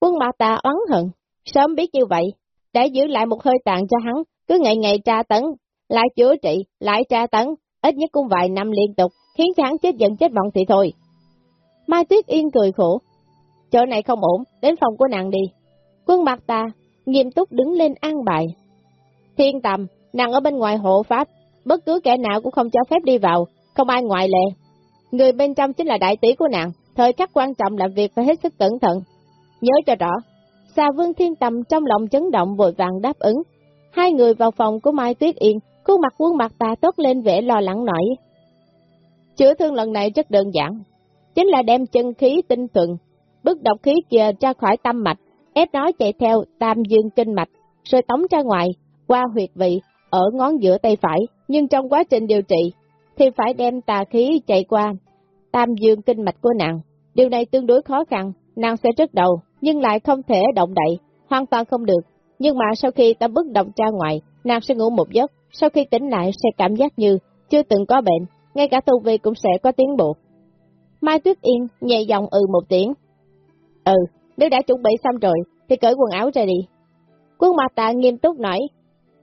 Quân bà ta oán hận, sớm biết như vậy, để giữ lại một hơi tàn cho hắn, cứ ngày ngày tra tấn, lại chữa trị, lại tra tấn, ít nhất cũng vài năm liên tục, khiến cho hắn chết giận chết vọng thì thôi. Mai Tuyết Yên cười khổ, chỗ này không ổn, đến phòng của nàng đi. Quân mặt ta, nghiêm túc đứng lên an bài. Thiên tầm, nàng ở bên ngoài hộ pháp, bất cứ kẻ nào cũng không cho phép đi vào, không ai ngoại lệ. Người bên trong chính là đại tỷ của nàng, thời khắc quan trọng làm việc phải hết sức cẩn thận. Nhớ cho rõ, xà vương thiên tầm trong lòng chấn động vội vàng đáp ứng. Hai người vào phòng của Mai Tuyết Yên, khuôn mặt quân mặt ta tốt lên vẻ lo lắng nổi. Chữa thương lần này rất đơn giản, chính là đem chân khí tinh thuận, bức độc khí kia ra khỏi tâm mạch, ép nó chạy theo tam dương kinh mạch, rồi tống ra ngoài, qua huyệt vị, ở ngón giữa tay phải, nhưng trong quá trình điều trị, thì phải đem tà khí chạy qua tam dương kinh mạch của nàng. Điều này tương đối khó khăn, nàng sẽ rất đầu, nhưng lại không thể động đậy, hoàn toàn không được. Nhưng mà sau khi ta bước động ra ngoài, nàng sẽ ngủ một giấc, sau khi tỉnh lại sẽ cảm giác như chưa từng có bệnh, ngay cả tu vi cũng sẽ có tiến bộ. Mai Tuyết Yên nhẹ giọng ừ một tiếng. Ừ, nếu đã chuẩn bị xong rồi, thì cởi quần áo ra đi. Quân mặt tà nghiêm túc nói,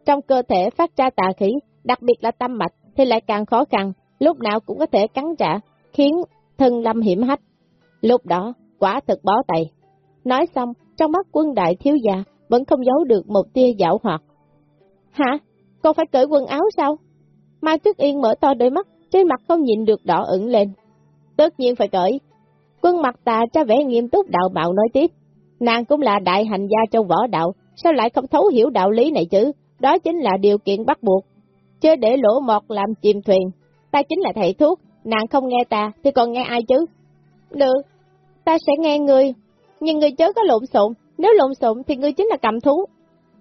trong cơ thể phát ra tà khí, đặc biệt là tâm mạch, thì lại càng khó khăn, lúc nào cũng có thể cắn trả, khiến thân lâm hiểm hách. Lúc đó, quả thực bó tay. Nói xong, trong mắt quân đại thiếu gia vẫn không giấu được một tia dạo hoạt. Hả? Con phải cởi quần áo sao? Mai Tuyết Yên mở to đôi mắt, trên mặt không nhìn được đỏ ửng lên. Tất nhiên phải cởi. Quân mặt tà ra vẻ nghiêm túc đạo bạo nói tiếp. Nàng cũng là đại hành gia trong võ đạo, sao lại không thấu hiểu đạo lý này chứ? Đó chính là điều kiện bắt buộc. Chứ để lỗ mọt làm chìm thuyền. Ta chính là thầy thuốc, nàng không nghe ta, thì còn nghe ai chứ? Được, ta sẽ nghe ngươi, nhưng ngươi chớ có lộn xộn, nếu lộn xộn thì ngươi chính là cầm thú.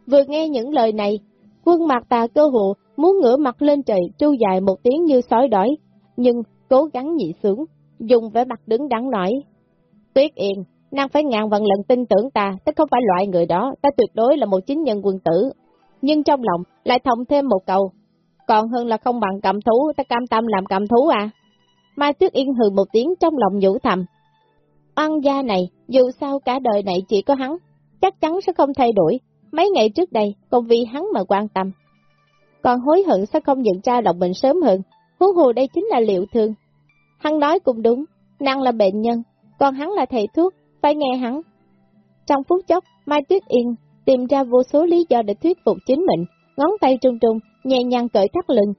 Vừa nghe những lời này, quân mặt ta cơ hộ muốn ngửa mặt lên trời tru dài một tiếng như sói đói, nhưng cố gắng nhị sướng, dùng vẻ mặt đứng đắn nói. Tuyết yên, nàng phải ngàn vạn lần tin tưởng ta, ta không phải loại người đó, ta tuyệt đối là một chính nhân quân tử. Nhưng trong lòng lại thông thêm một câu, còn hơn là không bằng cầm thú, ta cam tâm làm cầm thú à. Mai Tuyết Yên hừ một tiếng trong lòng nhủ thầm. Oan gia này, dù sao cả đời này chỉ có hắn, chắc chắn sẽ không thay đổi. Mấy ngày trước đây, còn vì hắn mà quan tâm. Còn hối hận sẽ không nhận ra độc bệnh sớm hơn, huống hồ đây chính là liệu thương. Hắn nói cũng đúng, nàng là bệnh nhân, còn hắn là thầy thuốc, phải nghe hắn. Trong phút chốc, Mai Tuyết Yên tìm ra vô số lý do để thuyết phục chính mình, ngón tay trung trung, nhẹ nhàng cởi thắt lưng.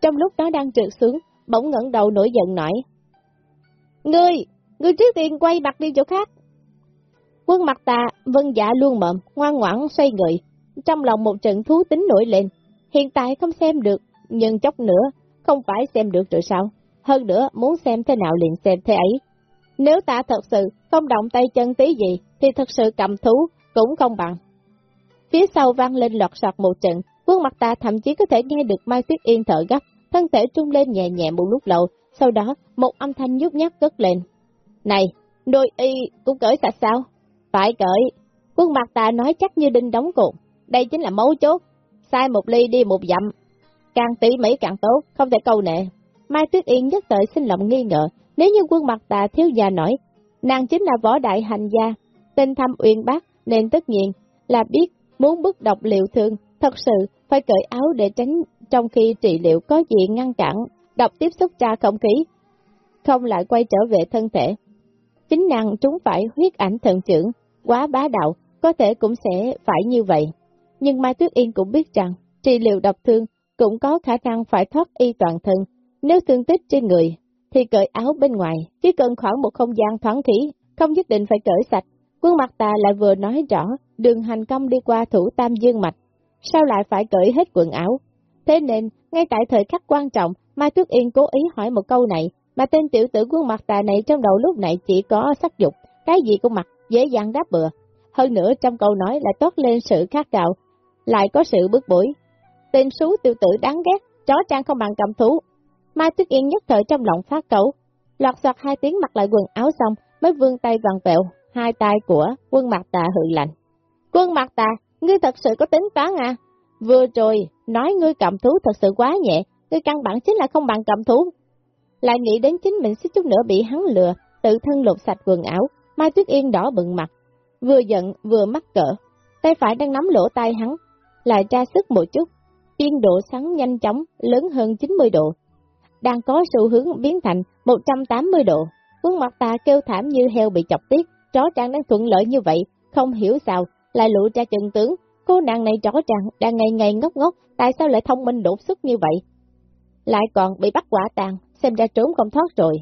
Trong lúc đó đang trượt xuống, bỗng ngẩng đầu nổi giận nổi. Ngươi, ngươi trước tiên quay mặt đi chỗ khác. Quân mặt ta vân dạ luôn mộm, ngoan ngoãn xoay người, trong lòng một trận thú tính nổi lên. Hiện tại không xem được, nhưng chốc nữa, không phải xem được rồi sao? Hơn nữa, muốn xem thế nào liền xem thế ấy. Nếu ta thật sự không động tay chân tí gì, thì thật sự cầm thú cũng không bằng. Phía sau vang lên lọt sọt một trận, quân mặt ta thậm chí có thể nghe được Mai Tuyết Yên thở gấp, thân thể trung lên nhẹ nhẹ một lúc lâu, sau đó một âm thanh nhút nhát cất lên. Này, đôi y cũng cởi sạch sao? Phải cởi. Quân mặt ta nói chắc như đinh đóng cột. Đây chính là mấu chốt. Sai một ly đi một dặm. Càng tỉ mỉ càng tốt, không thể câu nệ. Mai Tuyết Yên nhất thời xin lòng nghi ngờ, nếu như quân mặt ta thiếu già nổi, nàng chính là võ đại hành gia, tên thăm uyên bác, nên tất nhiên là biết muốn bức độc liệu thương, thật sự phải cởi áo để tránh trong khi trị liệu có gì ngăn cản, độc tiếp xúc ra không khí, không lại quay trở về thân thể. Chính nàng trúng phải huyết ảnh thần trưởng, quá bá đạo, có thể cũng sẽ phải như vậy. Nhưng Mai Tuyết Yên cũng biết rằng, trị liệu độc thương cũng có khả năng phải thoát y toàn thân, nếu thương tích trên người, thì cởi áo bên ngoài, chỉ cần khoảng một không gian thoáng khí, không nhất định phải cởi sạch. Quân mặt tà lại vừa nói rõ, đường hành công đi qua thủ tam dương mạch, sao lại phải cởi hết quần áo? Thế nên, ngay tại thời khắc quan trọng, Mai Tuyết Yên cố ý hỏi một câu này, mà tên tiểu tử quân mặt tà này trong đầu lúc này chỉ có sắc dục, cái gì cũng mặc, dễ dàng đáp bừa. Hơn nữa trong câu nói lại toát lên sự khát gạo, lại có sự bức bối. Tên xú tiểu tử đáng ghét, chó trang không bằng cầm thú. Mai Tuyết Yên nhất thời trong lòng phát cẩu, loạt soạt hai tiếng mặc lại quần áo xong, mới vươn tay vàng vẹo, hai tay của quân mặt tà hự lạnh. Quân mặt tà, ngươi thật sự có tính toán à? Vừa rồi, nói ngươi cầm thú thật sự quá nhẹ, ngươi căn bản chính là không bằng cầm thú. Lại nghĩ đến chính mình xích chút nữa bị hắn lừa, tự thân lột sạch quần áo, Mai Tuyết Yên đỏ bừng mặt, vừa giận vừa mắc cỡ, tay phải đang nắm lỗ tai hắn, lại ra sức một chút, biên độ sáng nhanh chóng, lớn hơn 90 độ, đang có xu hướng biến thành 180 độ, khuôn mặt ta kêu thảm như heo bị chọc tiết, chó trang đang thuận lợi như vậy, không hiểu sao, lại lộ ra chân tướng, cô nàng này rõ ràng đang ngày ngày ngốc ngốc, tại sao lại thông minh đột xuất như vậy? Lại còn bị bắt quả tàn, xem ra trốn không thoát rồi.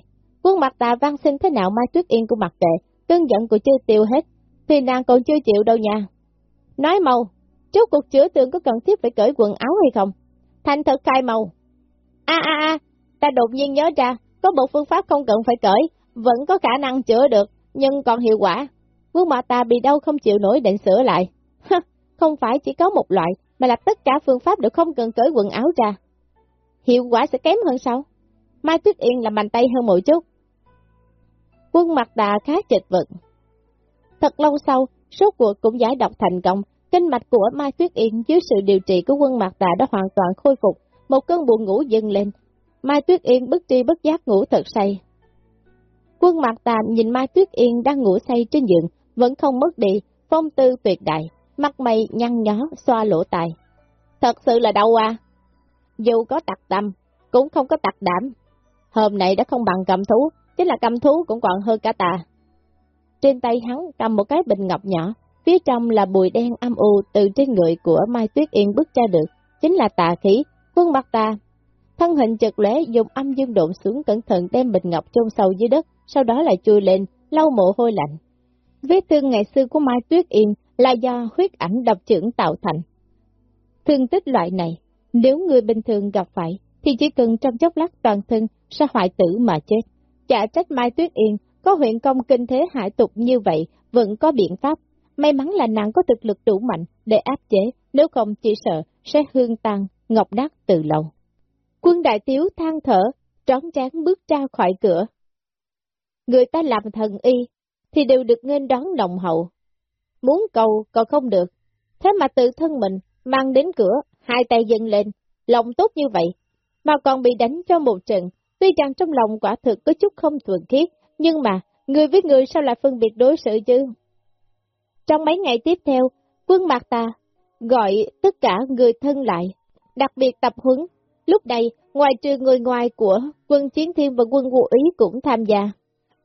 Quân mặt ta văn sinh thế nào Mai Tuyết Yên của mặt tệ, cơn giận của chưa tiêu hết, thì nàng còn chưa chịu đâu nha. Nói mau, trước cuộc chữa tường có cần thiết phải cởi quần áo hay không? Thành thật khai màu. A a a, ta đột nhiên nhớ ra, có một phương pháp không cần phải cởi, vẫn có khả năng chữa được, nhưng còn hiệu quả. Quân mặt ta bị đau không chịu nổi định sửa lại. không phải chỉ có một loại, mà là tất cả phương pháp đều không cần cởi quần áo ra. Hiệu quả sẽ kém hơn sao? Mai Tuyết Yên làm bàn tay hơn một chút. Quân mặt đà khá trịch vật. Thật lâu sau, số cuộc cũng giải độc thành công, kinh mạch của Mai Tuyết Yên dưới sự điều trị của quân mặt đà đã hoàn toàn khôi phục, một cơn buồn ngủ dâng lên. Mai Tuyết Yên bất tri bất giác ngủ thật say. Quân mặt đà nhìn Mai Tuyết Yên đang ngủ say trên giường, vẫn không mất đi, phong tư tuyệt đại, mặt mày nhăn nhó, xoa lỗ tài. Thật sự là đau à? Dù có tặc tâm, cũng không có tặc đảm. Hôm nay đã không bằng cầm thú, chính là cầm thú cũng còn hơn cả tà Trên tay hắn cầm một cái bình ngọc nhỏ, phía trong là bùi đen âm u từ trên người của Mai Tuyết Yên bước ra được, chính là tà khí, quân mặt ta. Thân hình chật lóe dùng âm dương độn xuống cẩn thận đem bình ngọc chôn sâu dưới đất, sau đó lại chui lên, lau mồ hôi lạnh. Vết thương ngày xưa của Mai Tuyết Yên là do huyết ảnh độc trưởng tạo thành. Thương tích loại này, nếu người bình thường gặp phải, thì chỉ cần trong chốc lát toàn thân sẽ hoại tử mà chết. Chả trách Mai Tuyết Yên có huyện công kinh thế hải tục như vậy, vẫn có biện pháp. May mắn là nàng có thực lực đủ mạnh để áp chế, nếu không chỉ sợ sẽ hương tan, ngọc đắc từ lâu. Quân đại tiếu than thở, trón trán bước ra khỏi cửa. Người ta làm thần y, thì đều được nghênh đón nồng hậu. Muốn cầu, còn không được. Thế mà tự thân mình, mang đến cửa, hai tay dâng lên, lòng tốt như vậy, mà còn bị đánh cho một trận. Tuy rằng trong lòng quả thực có chút không thuần khiết, nhưng mà, người với người sao lại phân biệt đối xử chứ? Trong mấy ngày tiếp theo, quân Mạc ta gọi tất cả người thân lại, đặc biệt tập huấn. Lúc này, ngoài trừ người ngoài của quân Chiến Thiên và quân Vũ Ý cũng tham gia.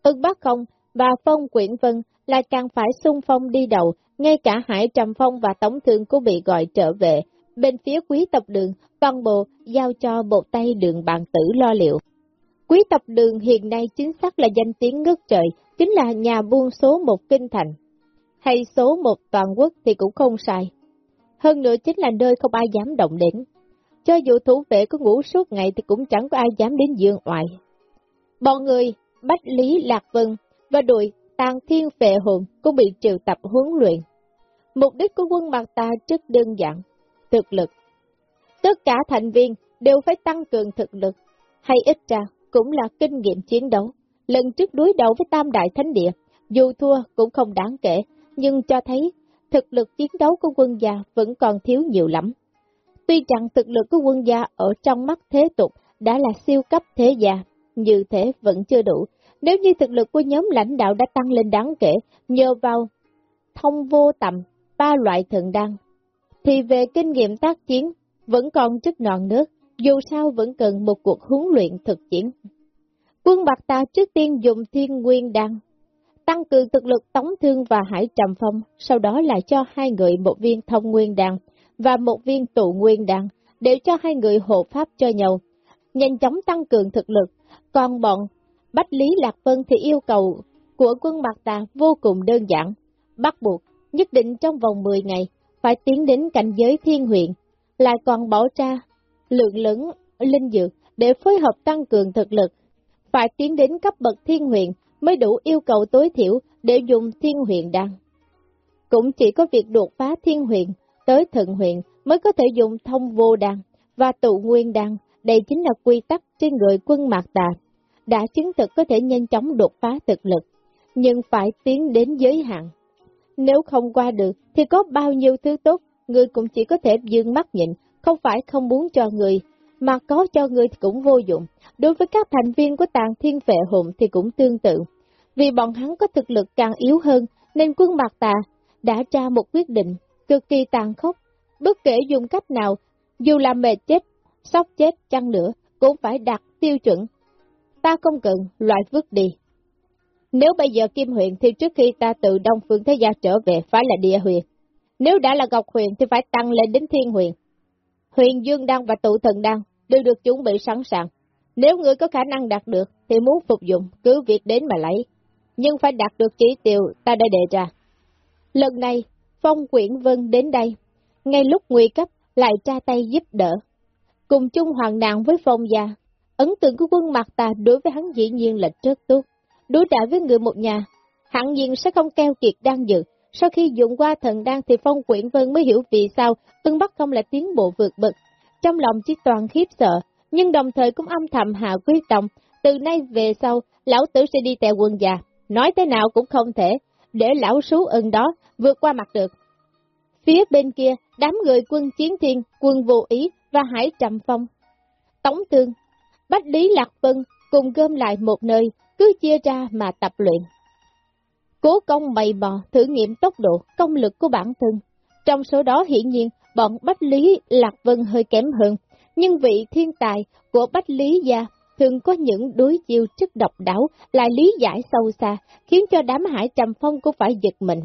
Ưng bác Không và Phong Quyển Vân là càng phải xung phong đi đầu, ngay cả Hải Trầm Phong và Tống Thương cũng bị gọi trở về. Bên phía quý tộc đường, toàn bộ giao cho bộ tay đường bàn tử lo liệu. Quý tộc đường hiện nay chính xác là danh tiếng ngất trời, chính là nhà buôn số một kinh thành. Hay số một toàn quốc thì cũng không sai. Hơn nữa chính là nơi không ai dám động đến. Cho dù thủ vệ có ngủ suốt ngày thì cũng chẳng có ai dám đến dương ngoại. Bọn người, Bách Lý Lạc Vân và đội tàn thiên vệ hồn cũng bị triệu tập huấn luyện. Mục đích của quân mặt ta rất đơn giản, thực lực. Tất cả thành viên đều phải tăng cường thực lực, hay ít ra cũng là kinh nghiệm chiến đấu. Lần trước đối đầu với Tam Đại Thánh Địa, dù thua cũng không đáng kể, nhưng cho thấy thực lực chiến đấu của quân gia vẫn còn thiếu nhiều lắm. Tuy rằng thực lực của quân gia ở trong mắt thế tục đã là siêu cấp thế gia, như thế vẫn chưa đủ. Nếu như thực lực của nhóm lãnh đạo đã tăng lên đáng kể, nhờ vào thông vô tầm, ba loại thượng đăng, thì về kinh nghiệm tác chiến vẫn còn rất non nước, dù sao vẫn cần một cuộc huấn luyện thực chiến. Quân Bạc Ta trước tiên dùng thiên nguyên đăng, tăng cường thực lực tống thương và hải trầm phong, sau đó lại cho hai người một viên thông nguyên đăng và một viên tụ nguyên đăng, để cho hai người hộ pháp cho nhau, nhanh chóng tăng cường thực lực, còn bọn Bách Lý Lạc Vân thì yêu cầu của quân mặt Ta vô cùng đơn giản, bắt buộc, nhất định trong vòng 10 ngày, phải tiến đến cảnh giới thiên huyện, lại còn bỏ ra lượng lớn linh dược để phối hợp tăng cường thực lực, phải tiến đến cấp bậc thiên huyện mới đủ yêu cầu tối thiểu để dùng thiên huyện đăng. Cũng chỉ có việc đột phá thiên huyện tới thận huyện mới có thể dùng thông vô đăng và tụ nguyên đăng, đây chính là quy tắc trên người quân mạc tà, đã chứng thực có thể nhanh chóng đột phá thực lực, nhưng phải tiến đến giới hạn. Nếu không qua được thì có bao nhiêu thứ tốt, người cũng chỉ có thể dương mắt nhịn, không phải không muốn cho người, mà có cho người thì cũng vô dụng. Đối với các thành viên của tàng thiên vệ hồn thì cũng tương tự. Vì bọn hắn có thực lực càng yếu hơn, nên quân bạc Tà đã ra một quyết định cực kỳ tàn khốc. Bất kể dùng cách nào, dù là mệt chết, sốc chết chăng nữa, cũng phải đạt tiêu chuẩn. Ta không cần loại vứt đi. Nếu bây giờ Kim huyện thì trước khi ta từ Đông Phương Thế Gia trở về phải là địa huyện. Nếu đã là Ngọc huyện thì phải tăng lên đến Thiên huyện. Huyền Dương Đăng và Tụ Thần Đăng đều được chuẩn bị sẵn sàng. Nếu người có khả năng đạt được thì muốn phục dụng, cứ việc đến mà lấy. Nhưng phải đạt được chỉ tiêu ta đã đề ra. Lần này, Phong Quyển Vân đến đây, ngay lúc nguy cấp lại tra tay giúp đỡ. Cùng chung hoàng nạn với Phong gia, ấn tượng của quân mặt ta đối với hắn dĩ nhiên là rất tốt. Đối đãi với người một nhà, hẳn nhiên sẽ không keo kiệt đang dự. Sau khi dùng qua thần đan thì Phong Quyển Vân mới hiểu vì sao ưng Bắc không lại tiến bộ vượt bậc. Trong lòng chỉ toàn khiếp sợ, nhưng đồng thời cũng âm thầm hạ quyết tâm, từ nay về sau, lão tử sẽ đi tè quân già, nói thế nào cũng không thể, để lão số ưng đó vượt qua mặt được. Phía bên kia, đám người quân chiến thiên, quân vô ý và hải trầm phong. Tống tương. Bách Lý Lạc Vân cùng gom lại một nơi, cứ chia ra mà tập luyện. cố công bày bò thử nghiệm tốc độ, công lực của bản thân. Trong số đó hiển nhiên, bọn Bách Lý Lạc Vân hơi kém hơn, nhưng vị thiên tài của Bách Lý Gia thường có những đối chiêu chức độc đáo, lại lý giải sâu xa, khiến cho đám hải trầm phong cũng phải giật mình.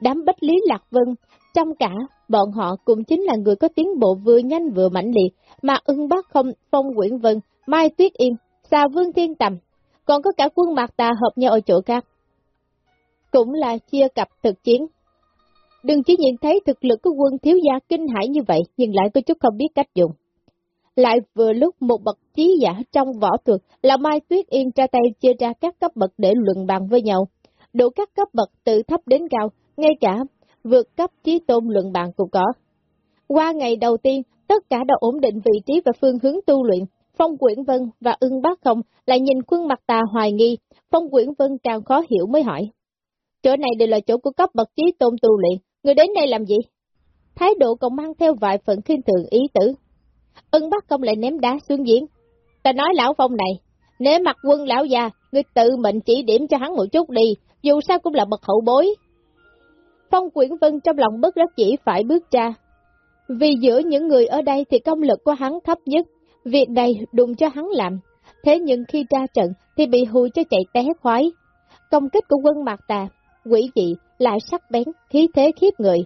Đám Bách Lý Lạc Vân, trong cả, bọn họ cũng chính là người có tiến bộ vừa nhanh vừa mãnh liệt, mà ưng bác không, Phong Quyển Vân, Mai Tuyết Yên, Xà Vương Thiên Tầm, còn có cả quân Mạc Tà hợp nhau ở chỗ khác. Cũng là chia cặp thực chiến. Đừng chỉ nhìn thấy thực lực của quân thiếu gia kinh hải như vậy, nhưng lại có chút không biết cách dùng. Lại vừa lúc một bậc trí giả trong võ thuật là Mai Tuyết Yên ra tay chia ra các cấp bậc để luận bàn với nhau. Đủ các cấp bậc từ thấp đến cao, ngay cả vượt cấp trí tôn luận bàn cũng có. Qua ngày đầu tiên, tất cả đã ổn định vị trí và phương hướng tu luyện. Phong Quyển Vân và ưng bác không lại nhìn khuôn mặt ta hoài nghi, Phong Quyển Vân càng khó hiểu mới hỏi. Chỗ này đều là chỗ của cấp bậc trí tôn tu luyện, người đến đây làm gì? Thái độ còn mang theo vài phần khinh thường ý tử. Ưng bác công lại ném đá xuống giếng. Ta nói lão Phong này, nếu mặt quân lão già, người tự mình chỉ điểm cho hắn một chút đi, dù sao cũng là bậc hậu bối. Phong Quyển Vân trong lòng bất đắc chỉ phải bước ra. Vì giữa những người ở đây thì công lực của hắn thấp nhất, việc này đụng cho hắn làm. Thế nhưng khi ra trận thì bị hù cho chạy té khoái. Công kích của quân Mạc Tà, quỷ dị, lại sắc bén, khí thế khiếp người.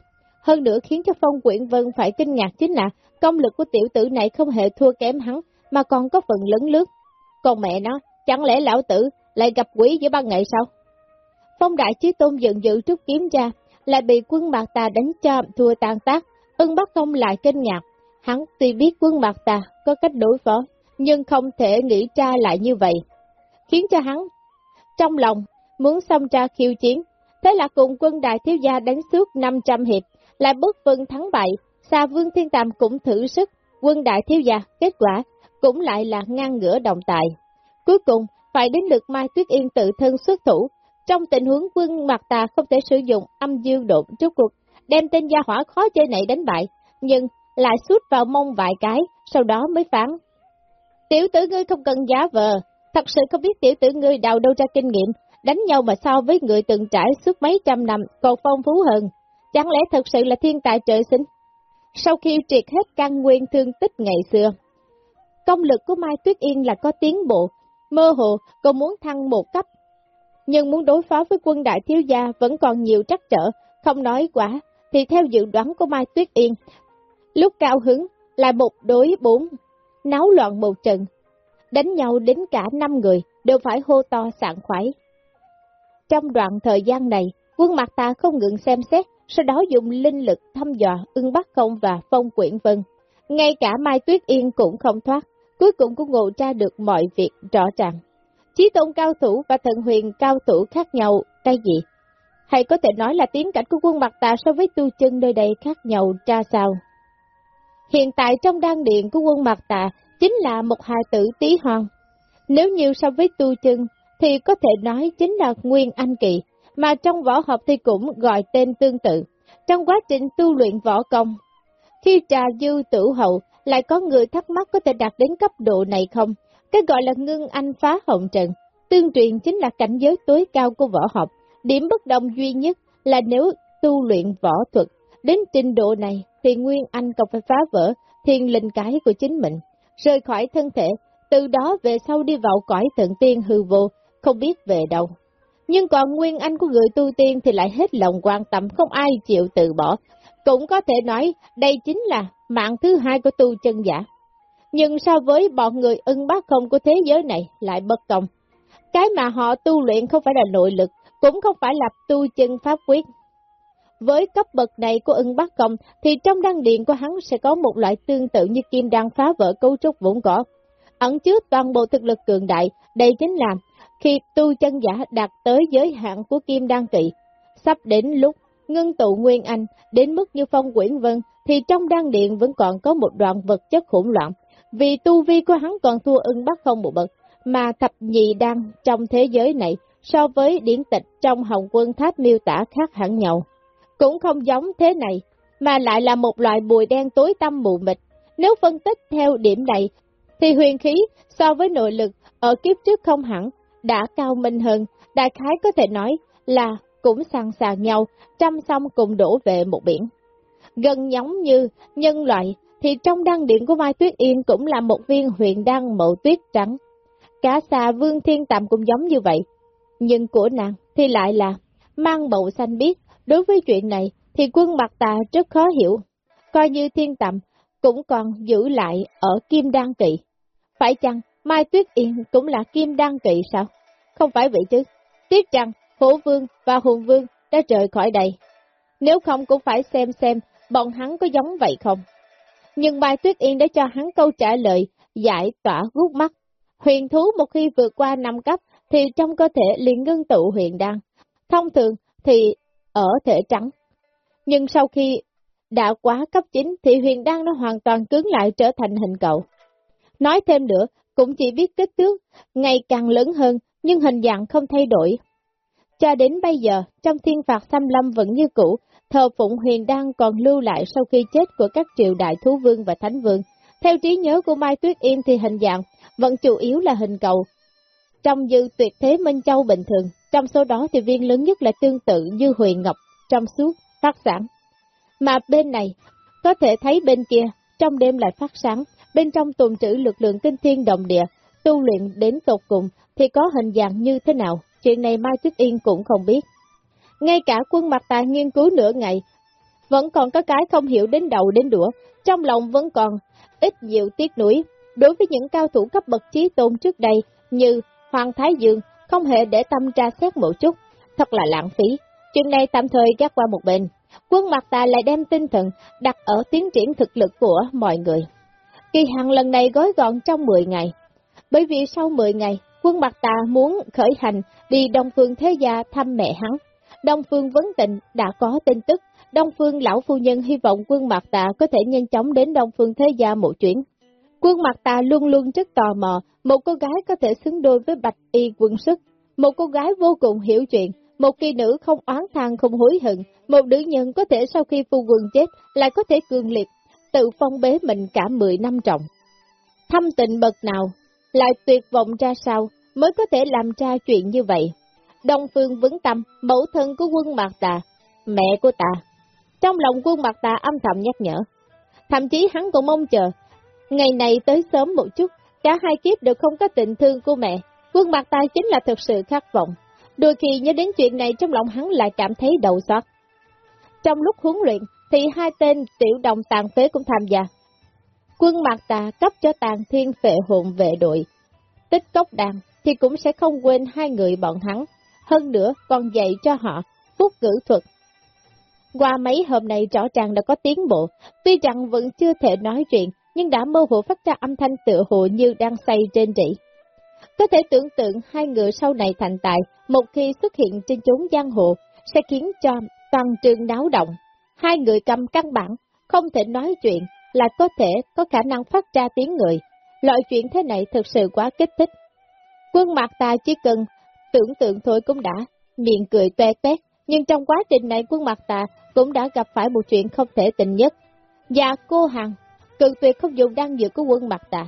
Hơn nữa khiến cho Phong Quyển Vân phải kinh ngạc chính là công lực của tiểu tử này không hề thua kém hắn, mà còn có phần lớn lướt. Còn mẹ nó, chẳng lẽ lão tử lại gặp quỷ giữa ban ngày sao? Phong Đại Chí Tôn giận dữ trước kiếm ra, lại bị quân Mạc Tà đánh cho thua tan tác, ưng bắt không lại kinh ngạc. Hắn tuy biết quân mặt ta có cách đối phó, nhưng không thể nghĩ ra lại như vậy, khiến cho hắn trong lòng muốn xông ra khiêu chiến. Thế là cùng quân đại thiếu gia đánh suốt 500 hiệp, lại bất phân thắng bại, xa vương thiên tàm cũng thử sức, quân đại thiếu gia, kết quả cũng lại là ngang ngửa đồng tài. Cuối cùng, phải đến lượt Mai Tuyết Yên tự thân xuất thủ, trong tình huống quân mặt tà không thể sử dụng âm dương độn trước cuộc, đem tên gia hỏa khó chơi này đánh bại, nhưng lại sút vào mông vài cái, sau đó mới phán. Tiểu tử ngươi không cần giá vờ, thật sự không biết tiểu tử ngươi đào đâu ra kinh nghiệm, đánh nhau mà so với người từng trải suốt mấy trăm năm còn phong phú hơn, chẳng lẽ thật sự là thiên tài trời sinh? Sau khi triệt hết căn nguyên thương tích ngày xưa, công lực của Mai Tuyết Yên là có tiến bộ, mơ hồ còn muốn thăng một cấp nhưng muốn đối phó với quân đại thiếu gia vẫn còn nhiều trắc trở, không nói quá, thì theo dự đoán của Mai Tuyết Yên, lúc cao hứng là một đối bốn, náo loạn một trận, đánh nhau đến cả năm người đều phải hô to sảng khoái. Trong đoạn thời gian này, quân mặt ta không ngừng xem xét, sau đó dùng linh lực thăm dò ưng Bắc Không và Phong Quyển Vân. Ngay cả Mai Tuyết Yên cũng không thoát, cuối cùng cũng ngộ ra được mọi việc rõ ràng. Chí tôn cao thủ và thần huyền cao thủ khác nhau, cái gì? Hay có thể nói là tiến cảnh của quân mặt tà so với tu chân nơi đây khác nhau ra sao? Hiện tại trong đan điện của quân Mạc tà chính là một hài tử tí hoang. Nếu như so với tu chân thì có thể nói chính là nguyên anh kỳ, mà trong võ học thì cũng gọi tên tương tự. Trong quá trình tu luyện võ công, khi trà dư tử hậu lại có người thắc mắc có thể đạt đến cấp độ này không? Cái gọi là ngưng anh phá hồng trận, tương truyền chính là cảnh giới tối cao của võ học. Điểm bất đồng duy nhất là nếu tu luyện võ thuật, đến trình độ này thì Nguyên Anh còn phải phá vỡ thiên linh cái của chính mình, rời khỏi thân thể, từ đó về sau đi vào cõi thượng tiên hư vô, không biết về đâu. Nhưng còn Nguyên Anh của người tu tiên thì lại hết lòng quan tâm, không ai chịu từ bỏ. Cũng có thể nói đây chính là mạng thứ hai của tu chân giả nhưng so với bọn người ưng bác không của thế giới này lại bất công. Cái mà họ tu luyện không phải là nội lực, cũng không phải là tu chân pháp quyết. Với cấp bậc này của ưng bác công thì trong đăng điện của hắn sẽ có một loại tương tự như kim đang phá vỡ cấu trúc vốn cỏ. Ẩn chứa toàn bộ thực lực cường đại, đây chính là khi tu chân giả đạt tới giới hạn của kim đăng kỵ. Sắp đến lúc ngưng tụ nguyên anh đến mức như phong quyển vân thì trong đăng điện vẫn còn có một đoạn vật chất hỗn loạn, vì tu vi của hắn còn thua ưng bắc không một bậc, mà thập nhị đăng trong thế giới này so với điển tịch trong hồng quân tháp miêu tả khác hẳn nhau. Cũng không giống thế này, mà lại là một loại bùi đen tối tăm mù mịt. Nếu phân tích theo điểm này, thì huyền khí so với nội lực ở kiếp trước không hẳn, đã cao minh hơn, đại khái có thể nói là cũng sàng sàng nhau, trăm sông cùng đổ về một biển. Gần giống như nhân loại, thì trong đăng điện của Mai Tuyết Yên cũng là một viên huyền đăng mậu tuyết trắng. Cả xà vương thiên tạm cũng giống như vậy, nhưng của nàng thì lại là mang bầu xanh biếc đối với chuyện này thì quân mặt tà rất khó hiểu, coi như thiên tầm cũng còn giữ lại ở kim đan kỵ. Phải chăng Mai Tuyết Yên cũng là kim đan kỵ sao? Không phải vậy chứ. Tiếc rằng Hổ Vương và Hùng Vương đã rời khỏi đây. Nếu không cũng phải xem xem bọn hắn có giống vậy không. Nhưng Mai Tuyết Yên đã cho hắn câu trả lời, giải tỏa gút mắt. Huyền thú một khi vượt qua năm cấp thì trong cơ thể liền ngưng tụ huyền đan. Thông thường thì ở thể trắng. Nhưng sau khi đã quá cấp 9 thì huyền đan nó hoàn toàn cứng lại trở thành hình cầu. Nói thêm nữa, cũng chỉ biết kích thước ngày càng lớn hơn nhưng hình dạng không thay đổi. Cho đến bây giờ, trong thiên phạt xâm lâm vẫn như cũ, thờ phụng huyền đan còn lưu lại sau khi chết của các triều đại thú vương và thánh vương. Theo trí nhớ của Mai Tuyết Yên thì hình dạng vẫn chủ yếu là hình cầu. Trong dư tuyệt thế Minh Châu bình thường, trong số đó thì viên lớn nhất là tương tự như huyền ngọc, trong suốt, phát sáng. Mà bên này, có thể thấy bên kia, trong đêm lại phát sáng, bên trong tồn trữ lực lượng kinh thiên động địa, tu luyện đến tột cùng thì có hình dạng như thế nào, chuyện này Mai Tuyết Yên cũng không biết. Ngay cả quân mặt tài nghiên cứu nửa ngày, vẫn còn có cái không hiểu đến đầu đến đũa, trong lòng vẫn còn ít nhiều tiếc nuối. Đối với những cao thủ cấp bậc trí tôn trước đây như Hoàng Thái Dương, không hề để tâm tra xét một chút, thật là lãng phí. Chuyện này tạm thời gác qua một bên, quân mặt ta lại đem tinh thần đặt ở tiến triển thực lực của mọi người. Kỳ hạn lần này gói gọn trong 10 ngày, bởi vì sau 10 ngày, quân mặt tà muốn khởi hành đi Đông Phương Thế Gia thăm mẹ hắn. Đông Phương Vấn Tịnh đã có tin tức, Đông Phương Lão Phu Nhân hy vọng quân mặt tà có thể nhanh chóng đến Đông Phương Thế Gia một chuyến. Quân mặt tà luôn luôn rất tò mò, một cô gái có thể xứng đôi với bạch y quân sức, một cô gái vô cùng hiểu chuyện, một kỳ nữ không oán thang, không hối hận, một nữ nhân có thể sau khi phu quân chết lại có thể cường liệt, tự phong bế mình cả 10 năm trọng. Thâm tình bậc nào, lại tuyệt vọng ra sao mới có thể làm ra chuyện như vậy. Đông Phương vững tâm, mẫu thân của quân Mạc Tà, mẹ của ta. Trong lòng quân Mạc Tà âm thầm nhắc nhở. Thậm chí hắn còn mong chờ, ngày này tới sớm một chút, cả hai kiếp đều không có tình thương của mẹ. Quân mặt ta chính là thực sự khát vọng. Đôi khi nhớ đến chuyện này trong lòng hắn lại cảm thấy đầu xót. Trong lúc huấn luyện, thì hai tên tiểu đồng tàn phế cũng tham gia. Quân mặt Tà cấp cho tàn thiên vệ hồn vệ đội. Tích cốc đàn thì cũng sẽ không quên hai người bọn hắn, hơn nữa còn dạy cho họ phúc ngữ thuật. Qua mấy hôm nay rõ ràng đã có tiến bộ, tuy rằng vẫn chưa thể nói chuyện, nhưng đã mơ hồ phát ra âm thanh tựa hồ như đang say trên rỉ. Có thể tưởng tượng hai người sau này thành tài, một khi xuất hiện trên chốn giang hồ, sẽ khiến cho toàn trường náo động. Hai người cầm căn bản, không thể nói chuyện, là có thể có khả năng phát ra tiếng người. Loại chuyện thế này thực sự quá kích thích. Quân mặt ta chỉ cần tưởng tượng thôi cũng đã, miệng cười toe tét, nhưng trong quá trình này quân mặt ta cũng đã gặp phải một chuyện không thể tình nhất. Và cô Hằng, cực tuyệt không dùng đăng dược của quân mặt tà.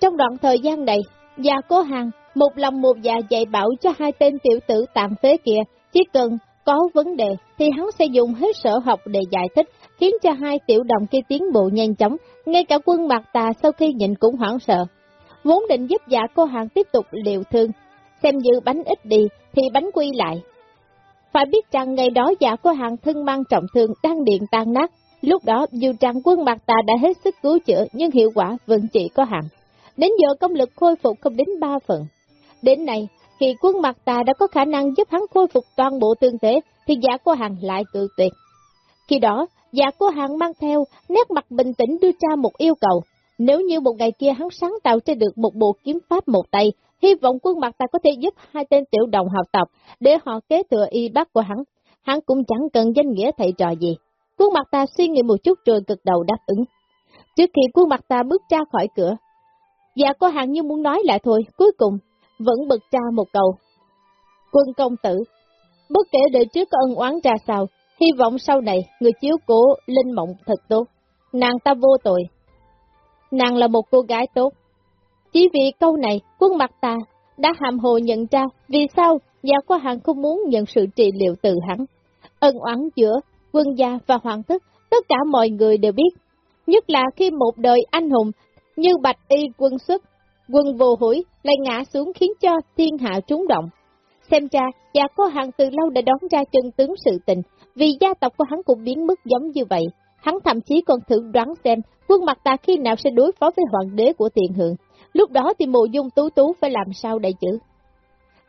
Trong đoạn thời gian này, già cố hàng một lòng một dạ dạy bảo cho hai tên tiểu tử tạm phế kia, chỉ cần có vấn đề thì hắn sẽ dùng hết sở học để giải thích, khiến cho hai tiểu đồng kia tiến bộ nhanh chóng, ngay cả quân mặt tà sau khi nhìn cũng hoảng sợ. Vốn định giúp dạ cô hàng tiếp tục liều thương, xem như bánh ít đi thì bánh quy lại. Phải biết rằng ngày đó dạ cô hàng thân mang trọng thương đang điện tan nát, lúc đó dù rằng quân mặt tà đã hết sức cứu chữa nhưng hiệu quả vẫn chỉ có hạn. Đến giờ công lực khôi phục không đến ba phần. Đến nay, khi quân mặt tà đã có khả năng giúp hắn khôi phục toàn bộ tương thế, thì giả cô hàng lại tự tuyệt. Khi đó, giả cô hàng mang theo nét mặt bình tĩnh đưa ra một yêu cầu. Nếu như một ngày kia hắn sáng tạo ra được một bộ kiếm pháp một tay, hy vọng quân mặt tà có thể giúp hai tên tiểu đồng học tập để họ kế thừa y bác của hắn. Hắn cũng chẳng cần danh nghĩa thầy trò gì. Quân mặt ta suy nghĩ một chút rồi cực đầu đáp ứng. Trước khi quân mặt ta bước ra khỏi cửa, dạ cô hàng như muốn nói lại thôi, cuối cùng vẫn bực ra một câu. Quân công tử, bất kể đời trước có ân oán ra sao, hy vọng sau này người chiếu cố linh mộng thật tốt. Nàng ta vô tội. Nàng là một cô gái tốt. Chỉ vì câu này, quân mặt ta đã hàm hồ nhận ra vì sao Dạ khoa hàng không muốn nhận sự trị liệu từ hắn. Ân oán giữa quân gia và hoàng thất, tất cả mọi người đều biết. Nhất là khi một đời anh hùng như bạch y quân xuất, quân vô hủy lại ngã xuống khiến cho thiên hạ trúng động. Xem ra, gia có hàng từ lâu đã đón ra chân tướng sự tình, vì gia tộc của hắn cũng biến mất giống như vậy. Hắn thậm chí còn thử đoán xem quân mặt ta khi nào sẽ đối phó với hoàng đế của tiền hượng. Lúc đó thì mộ dung tú tú phải làm sao đây chứ?